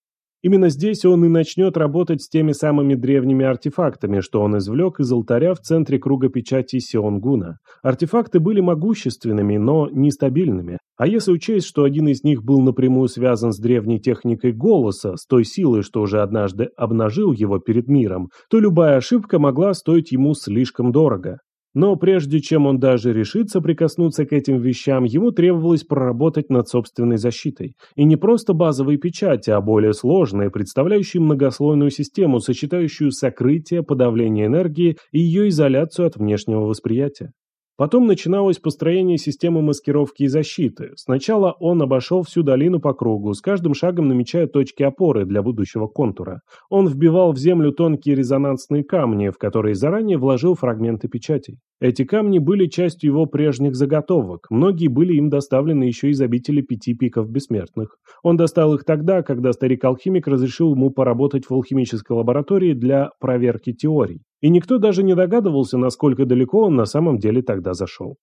Именно здесь он и начнет работать с теми самыми древними артефактами, что он извлек из алтаря в центре круга печати Сионгуна. Артефакты были могущественными, но нестабильными. А если учесть, что один из них был напрямую связан с древней техникой голоса, с той силой, что уже однажды обнажил его перед миром, то любая ошибка могла стоить ему слишком дорого. Но прежде чем он даже решится прикоснуться к этим вещам, ему требовалось проработать над собственной защитой. И не просто базовые печати, а более сложные, представляющие многослойную систему, сочетающую сокрытие, подавление энергии и ее изоляцию от внешнего восприятия. Потом начиналось построение системы маскировки и защиты. Сначала он обошел всю долину по кругу, с каждым шагом намечая точки опоры для будущего контура. Он вбивал в землю тонкие резонансные камни, в которые заранее вложил фрагменты печатей. Эти камни были частью его прежних заготовок, многие были им доставлены еще из обители пяти пиков бессмертных. Он достал их тогда, когда старик-алхимик разрешил ему поработать в алхимической лаборатории для проверки теорий. И никто даже не догадывался, насколько далеко он на самом деле тогда зашел.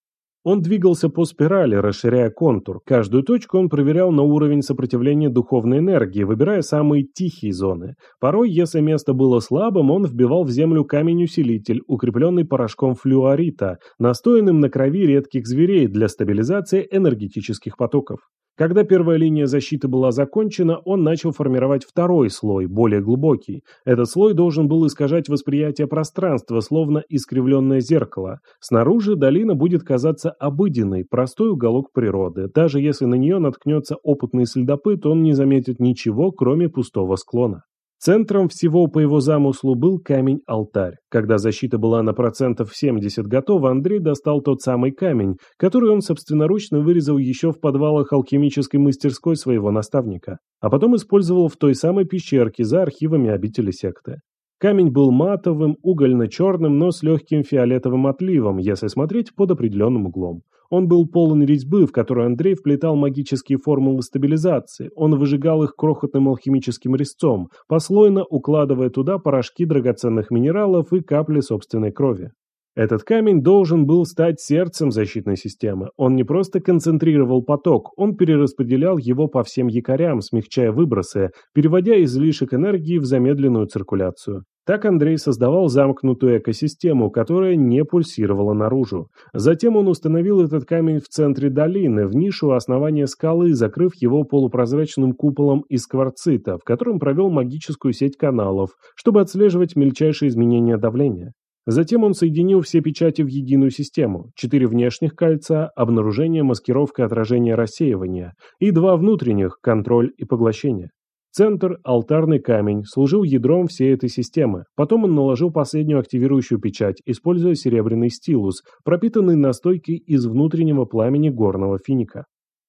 Он двигался по спирали, расширяя контур. Каждую точку он проверял на уровень сопротивления духовной энергии, выбирая самые тихие зоны. Порой, если место было слабым, он вбивал в землю камень-усилитель, укрепленный порошком флюорита, настоянным на крови редких зверей для стабилизации энергетических потоков. Когда первая линия защиты была закончена, он начал формировать второй слой, более глубокий. Этот слой должен был искажать восприятие пространства, словно искривленное зеркало. Снаружи долина будет казаться обыденной, простой уголок природы. Даже если на нее наткнется опытный следопыт, он не заметит ничего, кроме пустого склона. Центром всего по его замыслу был камень-алтарь. Когда защита была на процентов 70 готова, Андрей достал тот самый камень, который он собственноручно вырезал еще в подвалах алхимической мастерской своего наставника, а потом использовал в той самой пещерке за архивами обители секты. Камень был матовым, угольно-черным, но с легким фиолетовым отливом, если смотреть под определенным углом. Он был полон резьбы, в которую Андрей вплетал магические формулы стабилизации. Он выжигал их крохотным алхимическим резцом, послойно укладывая туда порошки драгоценных минералов и капли собственной крови. Этот камень должен был стать сердцем защитной системы. Он не просто концентрировал поток, он перераспределял его по всем якорям, смягчая выбросы, переводя излишек энергии в замедленную циркуляцию. Так Андрей создавал замкнутую экосистему, которая не пульсировала наружу. Затем он установил этот камень в центре долины, в нишу основания скалы, закрыв его полупрозрачным куполом из кварцита, в котором провел магическую сеть каналов, чтобы отслеживать мельчайшие изменения давления. Затем он соединил все печати в единую систему, четыре внешних кольца, обнаружение, маскировка, отражение, рассеивание, и два внутренних, контроль и поглощение. Центр, алтарный камень, служил ядром всей этой системы. Потом он наложил последнюю активирующую печать, используя серебряный стилус, пропитанный настойкой из внутреннего пламени горного финика.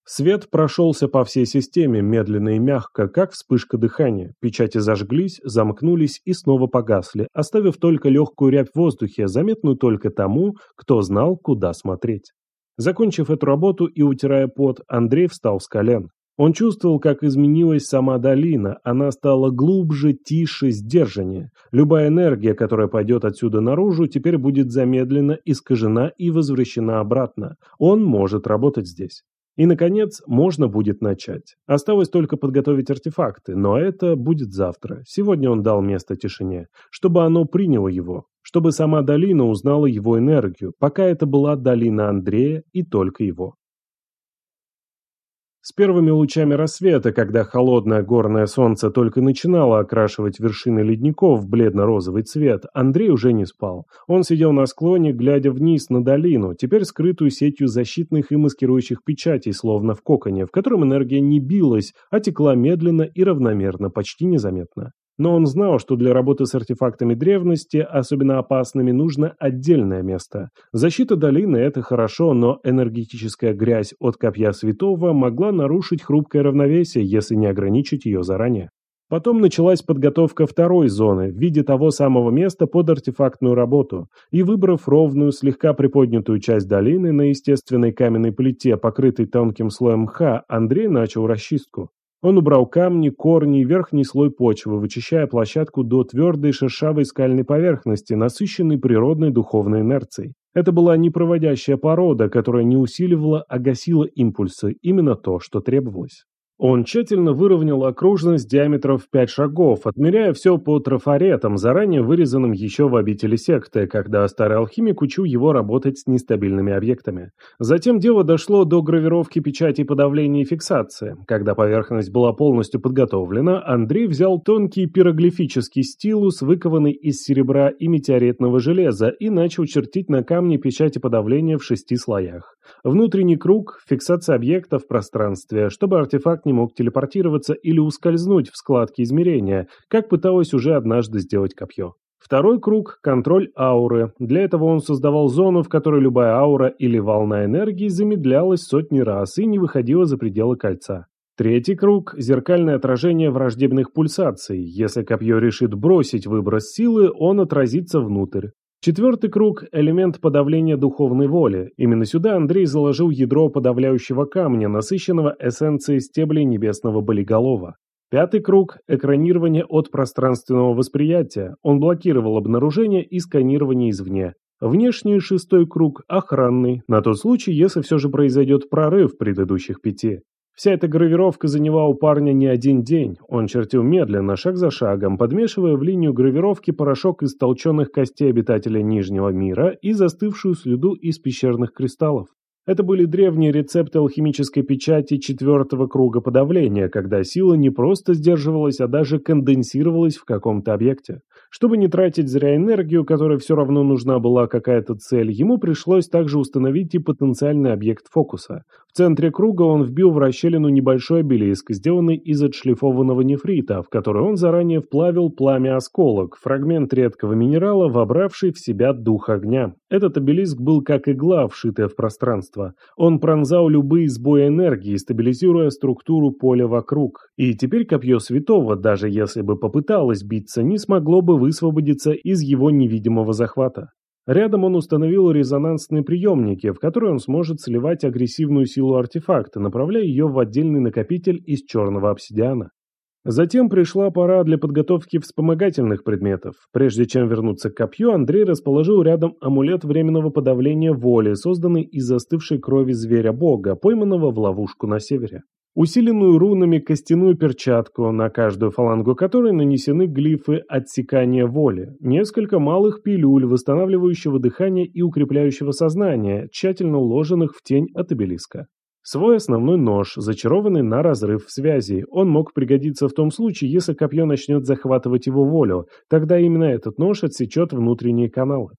Свет прошелся по всей системе, медленно и мягко, как вспышка дыхания. Печати зажглись, замкнулись и снова погасли, оставив только легкую рябь в воздухе, заметную только тому, кто знал, куда смотреть. Закончив эту работу и утирая пот, Андрей встал с колен. Он чувствовал, как изменилась сама долина, она стала глубже, тише, сдержаннее. Любая энергия, которая пойдет отсюда наружу, теперь будет замедлена, искажена и возвращена обратно. Он может работать здесь. И, наконец, можно будет начать. Осталось только подготовить артефакты, но это будет завтра. Сегодня он дал место тишине, чтобы оно приняло его, чтобы сама долина узнала его энергию, пока это была долина Андрея и только его. С первыми лучами рассвета, когда холодное горное солнце только начинало окрашивать вершины ледников в бледно-розовый цвет, Андрей уже не спал. Он сидел на склоне, глядя вниз на долину, теперь скрытую сетью защитных и маскирующих печатей, словно в коконе, в котором энергия не билась, а текла медленно и равномерно, почти незаметно. Но он знал, что для работы с артефактами древности, особенно опасными, нужно отдельное место. Защита долины – это хорошо, но энергетическая грязь от копья святого могла нарушить хрупкое равновесие, если не ограничить ее заранее. Потом началась подготовка второй зоны в виде того самого места под артефактную работу, и выбрав ровную, слегка приподнятую часть долины на естественной каменной плите, покрытой тонким слоем мха, Андрей начал расчистку. Он убрал камни, корни и верхний слой почвы, вычищая площадку до твердой шершавой скальной поверхности, насыщенной природной духовной инерцией. Это была непроводящая порода, которая не усиливала, а гасила импульсы, именно то, что требовалось. Он тщательно выровнял окружность диаметром в пять шагов, отмеряя все по трафаретам, заранее вырезанным еще в обители секты, когда старый алхимик учил его работать с нестабильными объектами. Затем дело дошло до гравировки печати подавления и фиксации. Когда поверхность была полностью подготовлена, Андрей взял тонкий пироглифический стилус, выкованный из серебра и метеоритного железа, и начал чертить на камне печати подавления в шести слоях. Внутренний круг – фиксация объекта в пространстве, чтобы артефакт не мог телепортироваться или ускользнуть в складке измерения, как пыталось уже однажды сделать копье. Второй круг – контроль ауры. Для этого он создавал зону, в которой любая аура или волна энергии замедлялась сотни раз и не выходила за пределы кольца. Третий круг – зеркальное отражение враждебных пульсаций. Если копье решит бросить выброс силы, он отразится внутрь. Четвертый круг – элемент подавления духовной воли. Именно сюда Андрей заложил ядро подавляющего камня, насыщенного эссенцией стеблей небесного болиголова. Пятый круг – экранирование от пространственного восприятия. Он блокировал обнаружение и сканирование извне. Внешний шестой круг – охранный, на тот случай, если все же произойдет прорыв предыдущих пяти. Вся эта гравировка заняла у парня не один день. Он чертил медленно, шаг за шагом, подмешивая в линию гравировки порошок из толченых костей обитателя Нижнего мира и застывшую следу из пещерных кристаллов. Это были древние рецепты алхимической печати четвертого круга подавления, когда сила не просто сдерживалась, а даже конденсировалась в каком-то объекте. Чтобы не тратить зря энергию, которой все равно нужна была какая-то цель, ему пришлось также установить и потенциальный объект фокуса. В центре круга он вбил в расщелину небольшой обелиск, сделанный из отшлифованного нефрита, в который он заранее вплавил пламя-осколок, фрагмент редкого минерала, вобравший в себя дух огня. Этот обелиск был как игла, вшитая в пространство. Он пронзал любые сбои энергии, стабилизируя структуру поля вокруг. И теперь копье святого, даже если бы попыталось биться, не смогло бы высвободиться из его невидимого захвата. Рядом он установил резонансные приемники, в которые он сможет сливать агрессивную силу артефакта, направляя ее в отдельный накопитель из черного обсидиана. Затем пришла пора для подготовки вспомогательных предметов. Прежде чем вернуться к копью, Андрей расположил рядом амулет временного подавления воли, созданный из застывшей крови зверя-бога, пойманного в ловушку на севере усиленную рунами костяную перчатку, на каждую фалангу которой нанесены глифы отсекания воли, несколько малых пилюль, восстанавливающего дыхание и укрепляющего сознание, тщательно уложенных в тень от обелиска. Свой основной нож, зачарованный на разрыв связи, он мог пригодиться в том случае, если копье начнет захватывать его волю, тогда именно этот нож отсечет внутренние каналы.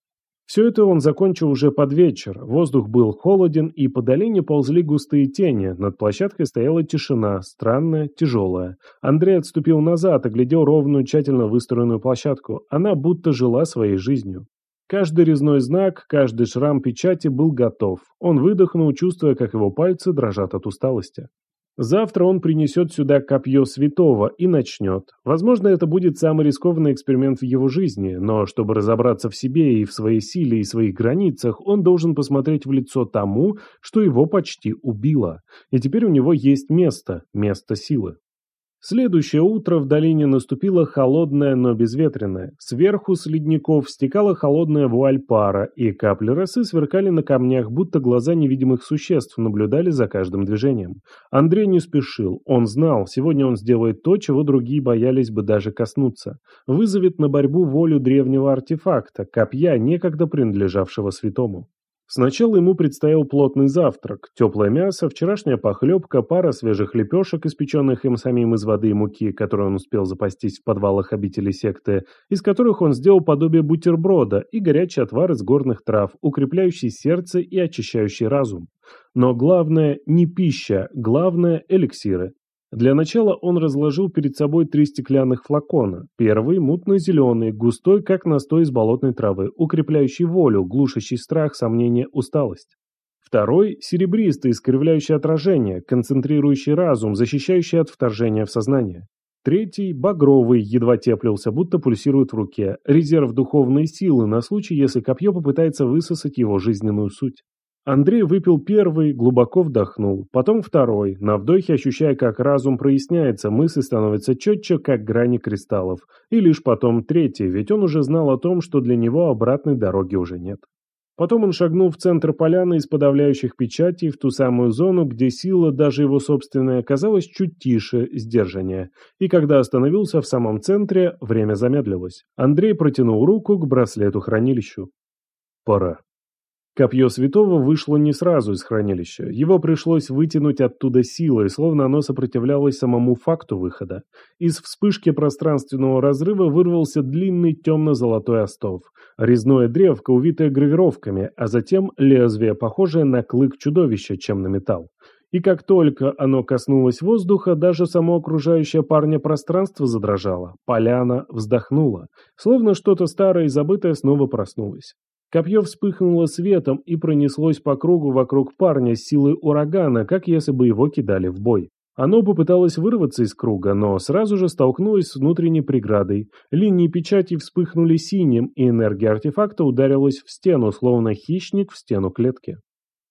Все это он закончил уже под вечер, воздух был холоден, и по долине ползли густые тени, над площадкой стояла тишина, странная, тяжелая. Андрей отступил назад, оглядел ровную, тщательно выстроенную площадку. Она будто жила своей жизнью. Каждый резной знак, каждый шрам печати был готов. Он выдохнул, чувствуя, как его пальцы дрожат от усталости. Завтра он принесет сюда копье святого и начнет. Возможно, это будет самый рискованный эксперимент в его жизни, но чтобы разобраться в себе и в своей силе и своих границах, он должен посмотреть в лицо тому, что его почти убило. И теперь у него есть место, место силы. Следующее утро в долине наступило холодное, но безветренное. Сверху с ледников стекала холодная вуаль пара, и капли росы сверкали на камнях, будто глаза невидимых существ наблюдали за каждым движением. Андрей не спешил. Он знал, сегодня он сделает то, чего другие боялись бы даже коснуться. Вызовет на борьбу волю древнего артефакта, копья, некогда принадлежавшего святому. Сначала ему предстоял плотный завтрак, теплое мясо, вчерашняя похлебка, пара свежих лепешек, испеченных им самим из воды и муки, которые он успел запастись в подвалах обители секты, из которых он сделал подобие бутерброда и горячий отвар из горных трав, укрепляющий сердце и очищающий разум. Но главное не пища, главное эликсиры. Для начала он разложил перед собой три стеклянных флакона. Первый – мутно-зеленый, густой, как настой из болотной травы, укрепляющий волю, глушащий страх, сомнение, усталость. Второй – серебристый, искривляющий отражение, концентрирующий разум, защищающий от вторжения в сознание. Третий – багровый, едва теплился, будто пульсирует в руке, резерв духовной силы на случай, если копье попытается высосать его жизненную суть. Андрей выпил первый, глубоко вдохнул, потом второй, на вдохе ощущая, как разум проясняется, мысли становятся четче, как грани кристаллов, и лишь потом третий, ведь он уже знал о том, что для него обратной дороги уже нет. Потом он шагнул в центр поляны из подавляющих печатей в ту самую зону, где сила, даже его собственная, казалась чуть тише, сдержаннее. И когда остановился в самом центре, время замедлилось. Андрей протянул руку к браслету-хранилищу. Пора. Копье святого вышло не сразу из хранилища. Его пришлось вытянуть оттуда силой, словно оно сопротивлялось самому факту выхода. Из вспышки пространственного разрыва вырвался длинный темно-золотой остов. Резное древко, увитое гравировками, а затем лезвие, похожее на клык чудовища, чем на металл. И как только оно коснулось воздуха, даже само окружающее парня пространство задрожало. Поляна вздохнула. Словно что-то старое и забытое снова проснулось. Копье вспыхнуло светом и пронеслось по кругу вокруг парня с силой урагана, как если бы его кидали в бой. Оно попыталось вырваться из круга, но сразу же столкнулось с внутренней преградой. Линии печати вспыхнули синим, и энергия артефакта ударилась в стену, словно хищник в стену клетки.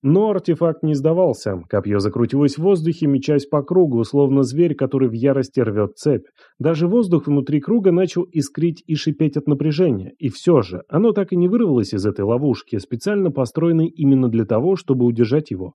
Но артефакт не сдавался. Копье закрутилось в воздухе, мечась по кругу, словно зверь, который в ярости рвет цепь. Даже воздух внутри круга начал искрить и шипеть от напряжения. И все же, оно так и не вырвалось из этой ловушки, специально построенной именно для того, чтобы удержать его.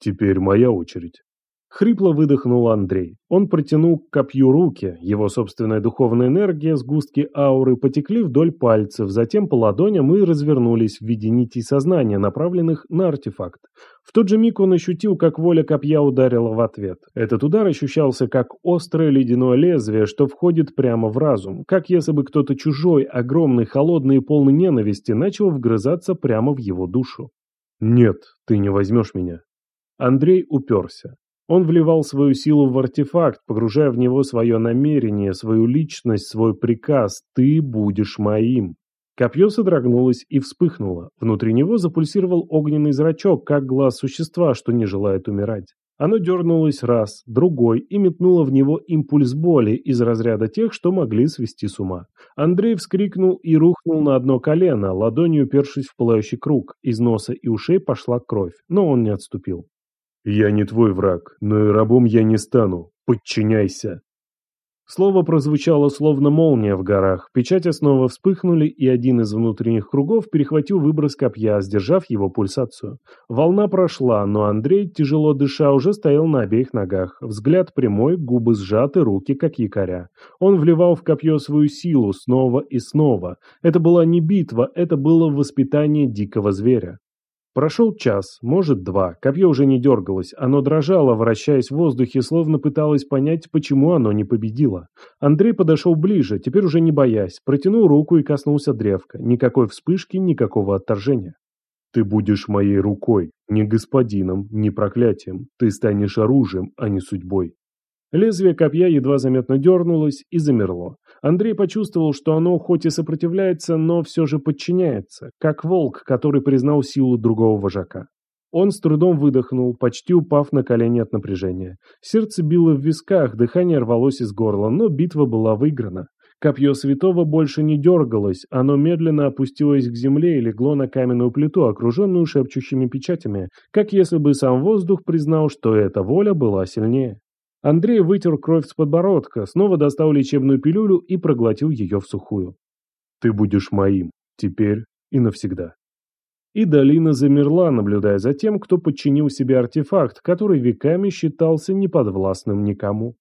«Теперь моя очередь». Хрипло выдохнул Андрей. Он протянул к копью руки, его собственная духовная энергия, сгустки ауры потекли вдоль пальцев, затем по ладоням и развернулись в виде нитей сознания, направленных на артефакт. В тот же миг он ощутил, как воля копья ударила в ответ. Этот удар ощущался как острое ледяное лезвие, что входит прямо в разум, как если бы кто-то чужой, огромный, холодный и полный ненависти начал вгрызаться прямо в его душу. «Нет, ты не возьмешь меня». Андрей уперся. Он вливал свою силу в артефакт, погружая в него свое намерение, свою личность, свой приказ «ты будешь моим». Копье содрогнулось и вспыхнуло. Внутри него запульсировал огненный зрачок, как глаз существа, что не желает умирать. Оно дернулось раз, другой и метнуло в него импульс боли из разряда тех, что могли свести с ума. Андрей вскрикнул и рухнул на одно колено, ладонью упершись в пылающий круг. Из носа и ушей пошла кровь, но он не отступил. «Я не твой враг, но и рабом я не стану. Подчиняйся!» Слово прозвучало словно молния в горах, печати снова вспыхнули, и один из внутренних кругов перехватил выброс копья, сдержав его пульсацию. Волна прошла, но Андрей, тяжело дыша, уже стоял на обеих ногах. Взгляд прямой, губы сжаты, руки как якоря. Он вливал в копье свою силу снова и снова. Это была не битва, это было воспитание дикого зверя. Прошел час, может два, копье уже не дергалось, оно дрожало, вращаясь в воздухе, словно пыталось понять, почему оно не победило. Андрей подошел ближе, теперь уже не боясь, протянул руку и коснулся древка. Никакой вспышки, никакого отторжения. «Ты будешь моей рукой, не господином, не проклятием. Ты станешь оружием, а не судьбой. Лезвие копья едва заметно дернулось и замерло. Андрей почувствовал, что оно хоть и сопротивляется, но все же подчиняется, как волк, который признал силу другого вожака. Он с трудом выдохнул, почти упав на колени от напряжения. Сердце било в висках, дыхание рвалось из горла, но битва была выиграна. Копье святого больше не дергалось, оно медленно опустилось к земле и легло на каменную плиту, окруженную шепчущими печатями, как если бы сам воздух признал, что эта воля была сильнее. Андрей вытер кровь с подбородка, снова достал лечебную пилюлю и проглотил ее в сухую. «Ты будешь моим, теперь и навсегда». И долина замерла, наблюдая за тем, кто подчинил себе артефакт, который веками считался неподвластным никому.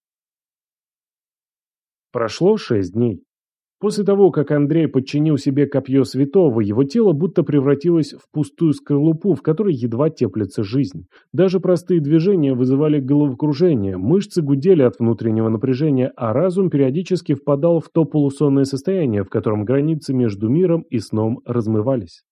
Прошло шесть дней. После того, как Андрей подчинил себе копье святого, его тело будто превратилось в пустую скорлупу, в которой едва теплится жизнь. Даже простые движения вызывали головокружение, мышцы гудели от внутреннего напряжения, а разум периодически впадал в то полусонное состояние, в котором границы между миром и сном размывались.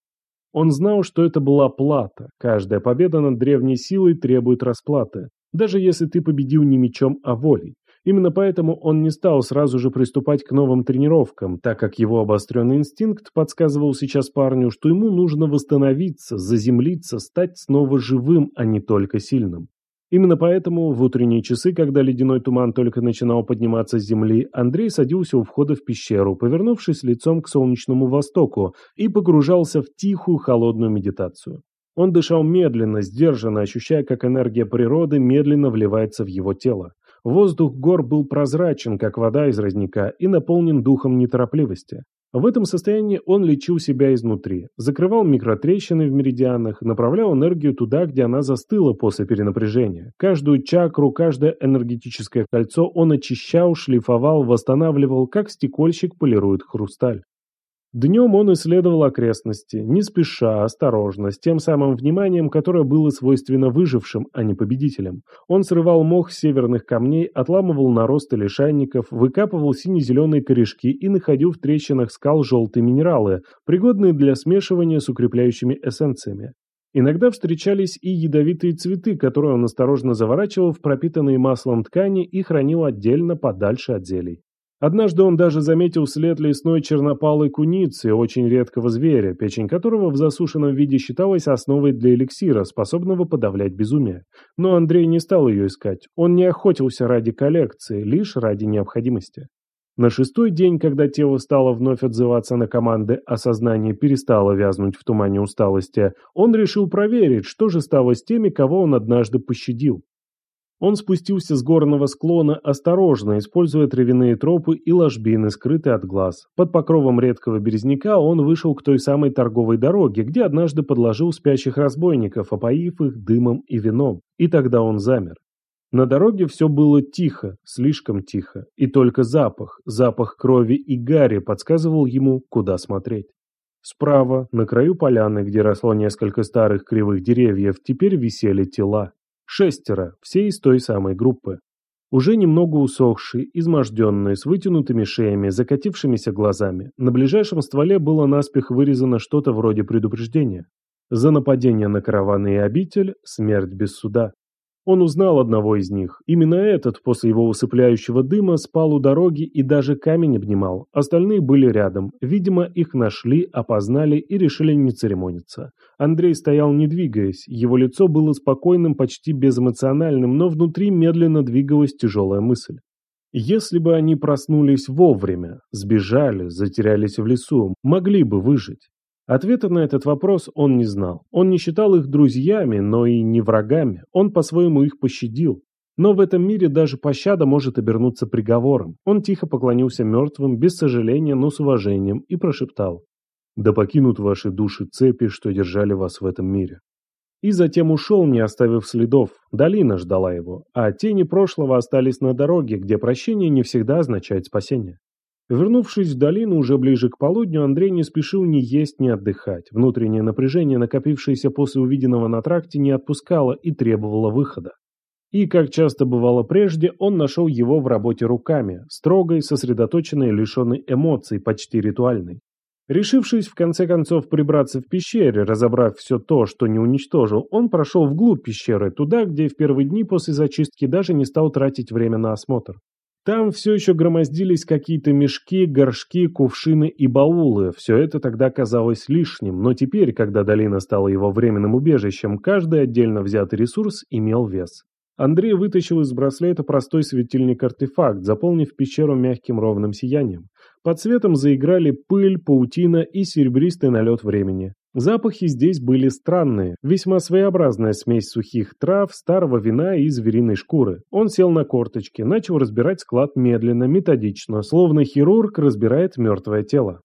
Он знал, что это была плата. Каждая победа над древней силой требует расплаты. Даже если ты победил не мечом, а волей. Именно поэтому он не стал сразу же приступать к новым тренировкам, так как его обостренный инстинкт подсказывал сейчас парню, что ему нужно восстановиться, заземлиться, стать снова живым, а не только сильным. Именно поэтому в утренние часы, когда ледяной туман только начинал подниматься с земли, Андрей садился у входа в пещеру, повернувшись лицом к солнечному востоку, и погружался в тихую холодную медитацию. Он дышал медленно, сдержанно, ощущая, как энергия природы медленно вливается в его тело. Воздух гор был прозрачен, как вода из родника, и наполнен духом неторопливости. В этом состоянии он лечил себя изнутри, закрывал микротрещины в меридианах, направлял энергию туда, где она застыла после перенапряжения. Каждую чакру, каждое энергетическое кольцо он очищал, шлифовал, восстанавливал, как стекольщик полирует хрусталь. Днем он исследовал окрестности, не спеша, осторожно, с тем самым вниманием, которое было свойственно выжившим, а не победителям. Он срывал мох с северных камней, отламывал наросты лишайников, выкапывал сине-зеленые корешки и находил в трещинах скал желтые минералы, пригодные для смешивания с укрепляющими эссенциями. Иногда встречались и ядовитые цветы, которые он осторожно заворачивал в пропитанные маслом ткани и хранил отдельно подальше от зелий. Однажды он даже заметил след лесной чернопалой куницы, очень редкого зверя, печень которого в засушенном виде считалась основой для эликсира, способного подавлять безумие. Но Андрей не стал ее искать. Он не охотился ради коллекции, лишь ради необходимости. На шестой день, когда тело стало вновь отзываться на команды, а сознание перестало вязнуть в тумане усталости, он решил проверить, что же стало с теми, кого он однажды пощадил. Он спустился с горного склона осторожно, используя травяные тропы и ложбины, скрытые от глаз. Под покровом редкого березняка он вышел к той самой торговой дороге, где однажды подложил спящих разбойников, опоив их дымом и вином. И тогда он замер. На дороге все было тихо, слишком тихо, и только запах, запах крови и гари подсказывал ему, куда смотреть. Справа, на краю поляны, где росло несколько старых кривых деревьев, теперь висели тела. Шестеро, все из той самой группы. Уже немного усохшие, изможденные, с вытянутыми шеями, закатившимися глазами. На ближайшем стволе было наспех вырезано что-то вроде предупреждения. За нападение на караваны и обитель – смерть без суда. Он узнал одного из них. Именно этот, после его усыпляющего дыма, спал у дороги и даже камень обнимал. Остальные были рядом. Видимо, их нашли, опознали и решили не церемониться. Андрей стоял не двигаясь. Его лицо было спокойным, почти безэмоциональным, но внутри медленно двигалась тяжелая мысль. Если бы они проснулись вовремя, сбежали, затерялись в лесу, могли бы выжить. Ответа на этот вопрос он не знал. Он не считал их друзьями, но и не врагами. Он по-своему их пощадил. Но в этом мире даже пощада может обернуться приговором. Он тихо поклонился мертвым, без сожаления, но с уважением, и прошептал. «Да покинут ваши души цепи, что держали вас в этом мире». И затем ушел, не оставив следов. Долина ждала его, а тени прошлого остались на дороге, где прощение не всегда означает спасение. Вернувшись в долину уже ближе к полудню, Андрей не спешил ни есть, ни отдыхать. Внутреннее напряжение, накопившееся после увиденного на тракте, не отпускало и требовало выхода. И, как часто бывало прежде, он нашел его в работе руками, строгой, сосредоточенной, лишенной эмоций, почти ритуальной. Решившись, в конце концов, прибраться в пещере, разобрав все то, что не уничтожил, он прошел вглубь пещеры, туда, где в первые дни после зачистки даже не стал тратить время на осмотр. Там все еще громоздились какие-то мешки, горшки, кувшины и баулы. Все это тогда казалось лишним, но теперь, когда долина стала его временным убежищем, каждый отдельно взятый ресурс имел вес. Андрей вытащил из браслета простой светильник-артефакт, заполнив пещеру мягким ровным сиянием. Под светом заиграли пыль, паутина и серебристый налет времени. Запахи здесь были странные, весьма своеобразная смесь сухих трав, старого вина и звериной шкуры. Он сел на корточки, начал разбирать склад медленно, методично, словно хирург разбирает мертвое тело.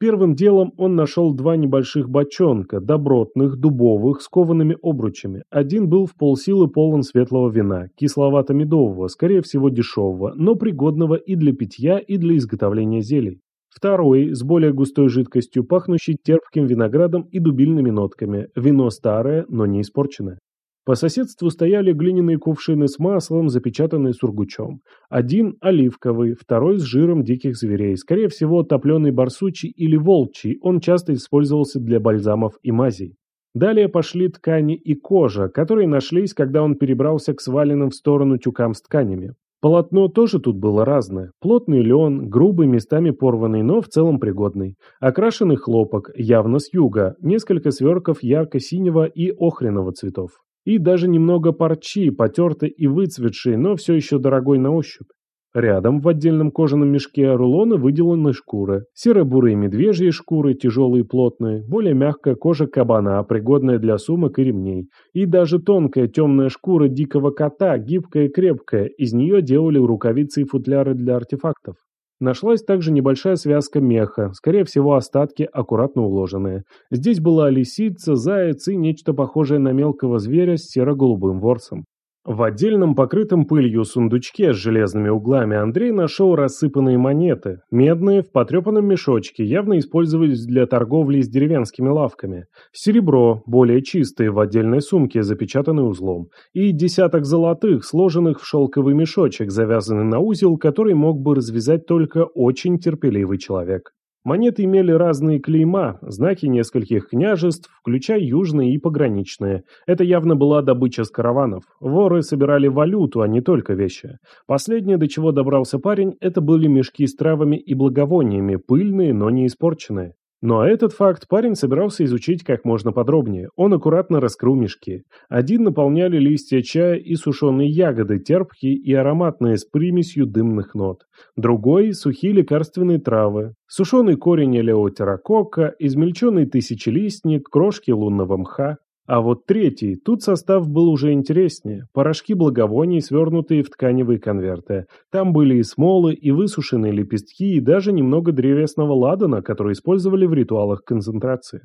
Первым делом он нашел два небольших бочонка, добротных, дубовых, с коваными обручами. Один был в полсилы полон светлого вина, кисловато-медового, скорее всего дешевого, но пригодного и для питья, и для изготовления зелий. Второй, с более густой жидкостью, пахнущий терпким виноградом и дубильными нотками. Вино старое, но не испорченное. По соседству стояли глиняные кувшины с маслом, запечатанные сургучом. Один оливковый, второй с жиром диких зверей, скорее всего топленый барсучий или волчий, он часто использовался для бальзамов и мазей. Далее пошли ткани и кожа, которые нашлись, когда он перебрался к сваленным в сторону тюкам с тканями. Полотно тоже тут было разное. Плотный лен, грубый, местами порванный, но в целом пригодный. Окрашенный хлопок, явно с юга, несколько сверков ярко-синего и охренного цветов. И даже немного парчи, потертой и выцветшей, но все еще дорогой на ощупь. Рядом в отдельном кожаном мешке рулоны выделаны шкуры. Серо-бурые медвежьи шкуры, тяжелые и плотные, более мягкая кожа кабана, пригодная для сумок и ремней. И даже тонкая темная шкура дикого кота, гибкая и крепкая, из нее делали рукавицы и футляры для артефактов. Нашлась также небольшая связка меха, скорее всего остатки, аккуратно уложенные. Здесь была лисица, заяц и нечто похожее на мелкого зверя с серо-голубым ворсом. В отдельном покрытом пылью сундучке с железными углами Андрей нашел рассыпанные монеты. Медные, в потрепанном мешочке, явно использовались для торговли с деревенскими лавками. Серебро, более чистое, в отдельной сумке, запечатанной узлом. И десяток золотых, сложенных в шелковый мешочек, завязанный на узел, который мог бы развязать только очень терпеливый человек. Монеты имели разные клейма, знаки нескольких княжеств, включая южные и пограничные. Это явно была добыча с караванов. Воры собирали валюту, а не только вещи. Последнее, до чего добрался парень, это были мешки с травами и благовониями, пыльные, но не испорченные. Но этот факт парень собирался изучить как можно подробнее. Он аккуратно раскрыл мешки. Один наполняли листья чая и сушеные ягоды, терпкие и ароматные, с примесью дымных нот. Другой – сухие лекарственные травы, сушеный корень элеотерокока, измельченный тысячелистник, крошки лунного мха. А вот третий, тут состав был уже интереснее. Порошки благовоний, свернутые в тканевые конверты. Там были и смолы, и высушенные лепестки, и даже немного древесного ладана, который использовали в ритуалах концентрации.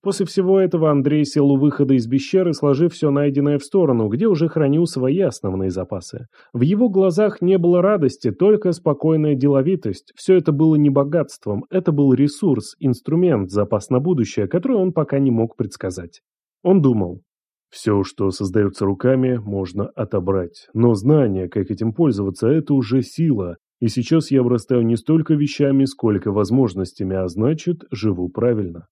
После всего этого Андрей сел у выхода из пещеры, сложив все найденное в сторону, где уже хранил свои основные запасы. В его глазах не было радости, только спокойная деловитость. Все это было не богатством, это был ресурс, инструмент, запас на будущее, который он пока не мог предсказать. Он думал, все, что создается руками, можно отобрать, но знание, как этим пользоваться, это уже сила, и сейчас я обрастаю не столько вещами, сколько возможностями, а значит, живу правильно.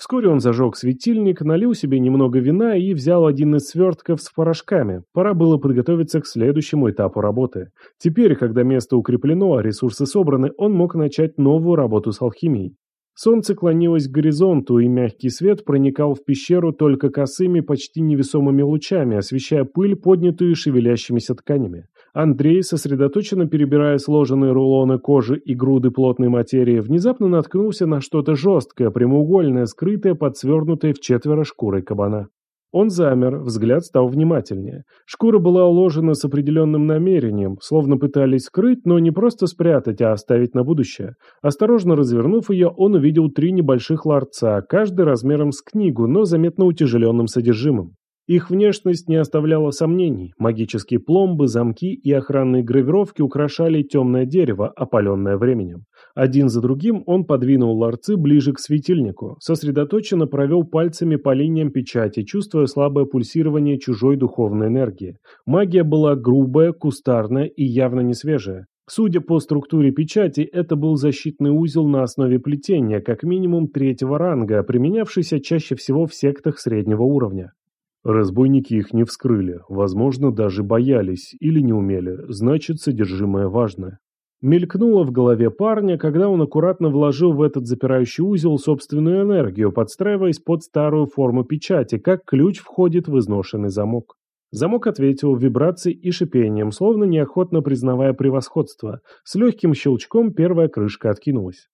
Вскоре он зажег светильник, налил себе немного вина и взял один из свертков с порошками. Пора было подготовиться к следующему этапу работы. Теперь, когда место укреплено, а ресурсы собраны, он мог начать новую работу с алхимией. Солнце клонилось к горизонту, и мягкий свет проникал в пещеру только косыми, почти невесомыми лучами, освещая пыль, поднятую шевелящимися тканями. Андрей, сосредоточенно перебирая сложенные рулоны кожи и груды плотной материи, внезапно наткнулся на что-то жесткое, прямоугольное, скрытое под свернутой в четверо шкурой кабана. Он замер, взгляд стал внимательнее. Шкура была уложена с определенным намерением, словно пытались скрыть, но не просто спрятать, а оставить на будущее. Осторожно развернув ее, он увидел три небольших ларца, каждый размером с книгу, но заметно утяжеленным содержимым. Их внешность не оставляла сомнений. Магические пломбы, замки и охранные гравировки украшали темное дерево, опаленное временем. Один за другим он подвинул ларцы ближе к светильнику, сосредоточенно провел пальцами по линиям печати, чувствуя слабое пульсирование чужой духовной энергии. Магия была грубая, кустарная и явно не свежая. Судя по структуре печати, это был защитный узел на основе плетения, как минимум третьего ранга, применявшийся чаще всего в сектах среднего уровня. Разбойники их не вскрыли, возможно, даже боялись или не умели, значит, содержимое важное. Мелькнуло в голове парня, когда он аккуратно вложил в этот запирающий узел собственную энергию, подстраиваясь под старую форму печати, как ключ входит в изношенный замок. Замок ответил вибрацией и шипением, словно неохотно признавая превосходство. С легким щелчком первая крышка откинулась.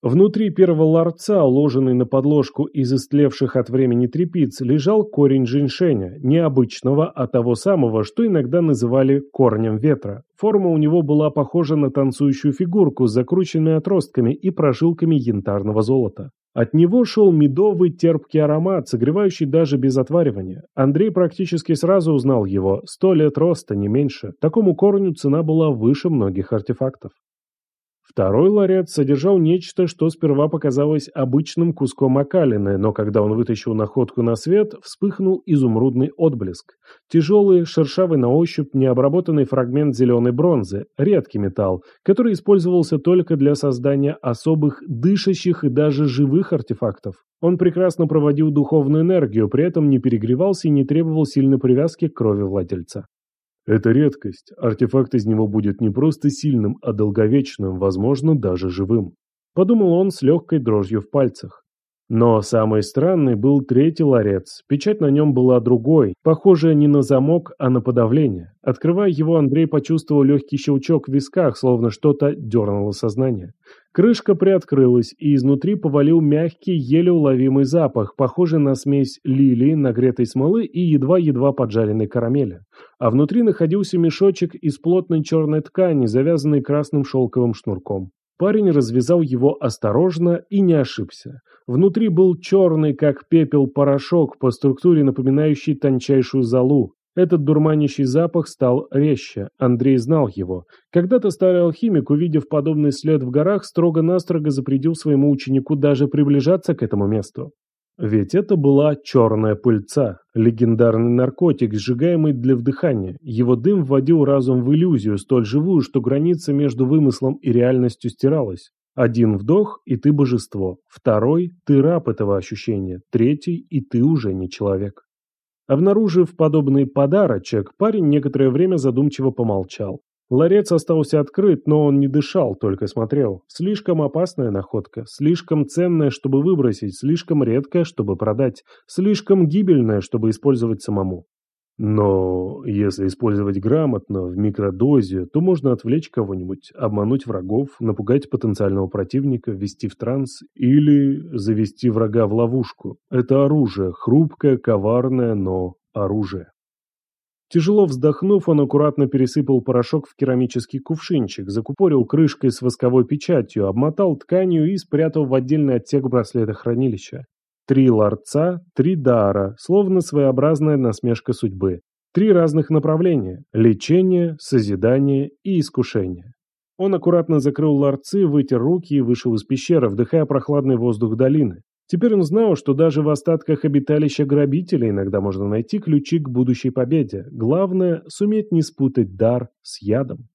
Внутри первого ларца, уложенный на подложку из истлевших от времени трепиц, лежал корень женьшеня, не обычного, а того самого, что иногда называли корнем ветра. Форма у него была похожа на танцующую фигурку с закрученными отростками и прожилками янтарного золота. От него шел медовый терпкий аромат, согревающий даже без отваривания. Андрей практически сразу узнал его, сто лет роста, не меньше. Такому корню цена была выше многих артефактов. Второй ларец содержал нечто, что сперва показалось обычным куском окалины, но когда он вытащил находку на свет, вспыхнул изумрудный отблеск. Тяжелый, шершавый на ощупь, необработанный фрагмент зеленой бронзы, редкий металл, который использовался только для создания особых дышащих и даже живых артефактов. Он прекрасно проводил духовную энергию, при этом не перегревался и не требовал сильной привязки к крови владельца. Это редкость. Артефакт из него будет не просто сильным, а долговечным, возможно, даже живым. Подумал он с легкой дрожью в пальцах. Но самый странный был третий ларец. Печать на нем была другой, похожая не на замок, а на подавление. Открывая его, Андрей почувствовал легкий щелчок в висках, словно что-то дернуло сознание. Крышка приоткрылась, и изнутри повалил мягкий, еле уловимый запах, похожий на смесь лилии, нагретой смолы и едва-едва поджаренной карамели. А внутри находился мешочек из плотной черной ткани, завязанный красным шелковым шнурком. Парень развязал его осторожно и не ошибся. Внутри был черный, как пепел, порошок, по структуре напоминающий тончайшую золу. Этот дурманящий запах стал резче, Андрей знал его. Когда-то старый алхимик, увидев подобный след в горах, строго-настрого запретил своему ученику даже приближаться к этому месту. Ведь это была черная пыльца, легендарный наркотик, сжигаемый для вдыхания. Его дым вводил разум в иллюзию, столь живую, что граница между вымыслом и реальностью стиралась. Один вдох, и ты божество. Второй – ты раб этого ощущения. Третий – и ты уже не человек. Обнаружив подобный подарочек, парень некоторое время задумчиво помолчал. Ларец остался открыт, но он не дышал, только смотрел. Слишком опасная находка, слишком ценная, чтобы выбросить, слишком редкая, чтобы продать, слишком гибельная, чтобы использовать самому. Но если использовать грамотно, в микродозе, то можно отвлечь кого-нибудь, обмануть врагов, напугать потенциального противника, ввести в транс или завести врага в ловушку. Это оружие, хрупкое, коварное, но оружие. Тяжело вздохнув, он аккуратно пересыпал порошок в керамический кувшинчик, закупорил крышкой с восковой печатью, обмотал тканью и спрятал в отдельный отсек браслета хранилища. Три ларца, три дара, словно своеобразная насмешка судьбы. Три разных направления – лечение, созидание и искушение. Он аккуратно закрыл ларцы, вытер руки и вышел из пещеры, вдыхая прохладный воздух долины. Теперь он знал, что даже в остатках обиталища грабителя иногда можно найти ключи к будущей победе. Главное – суметь не спутать дар с ядом.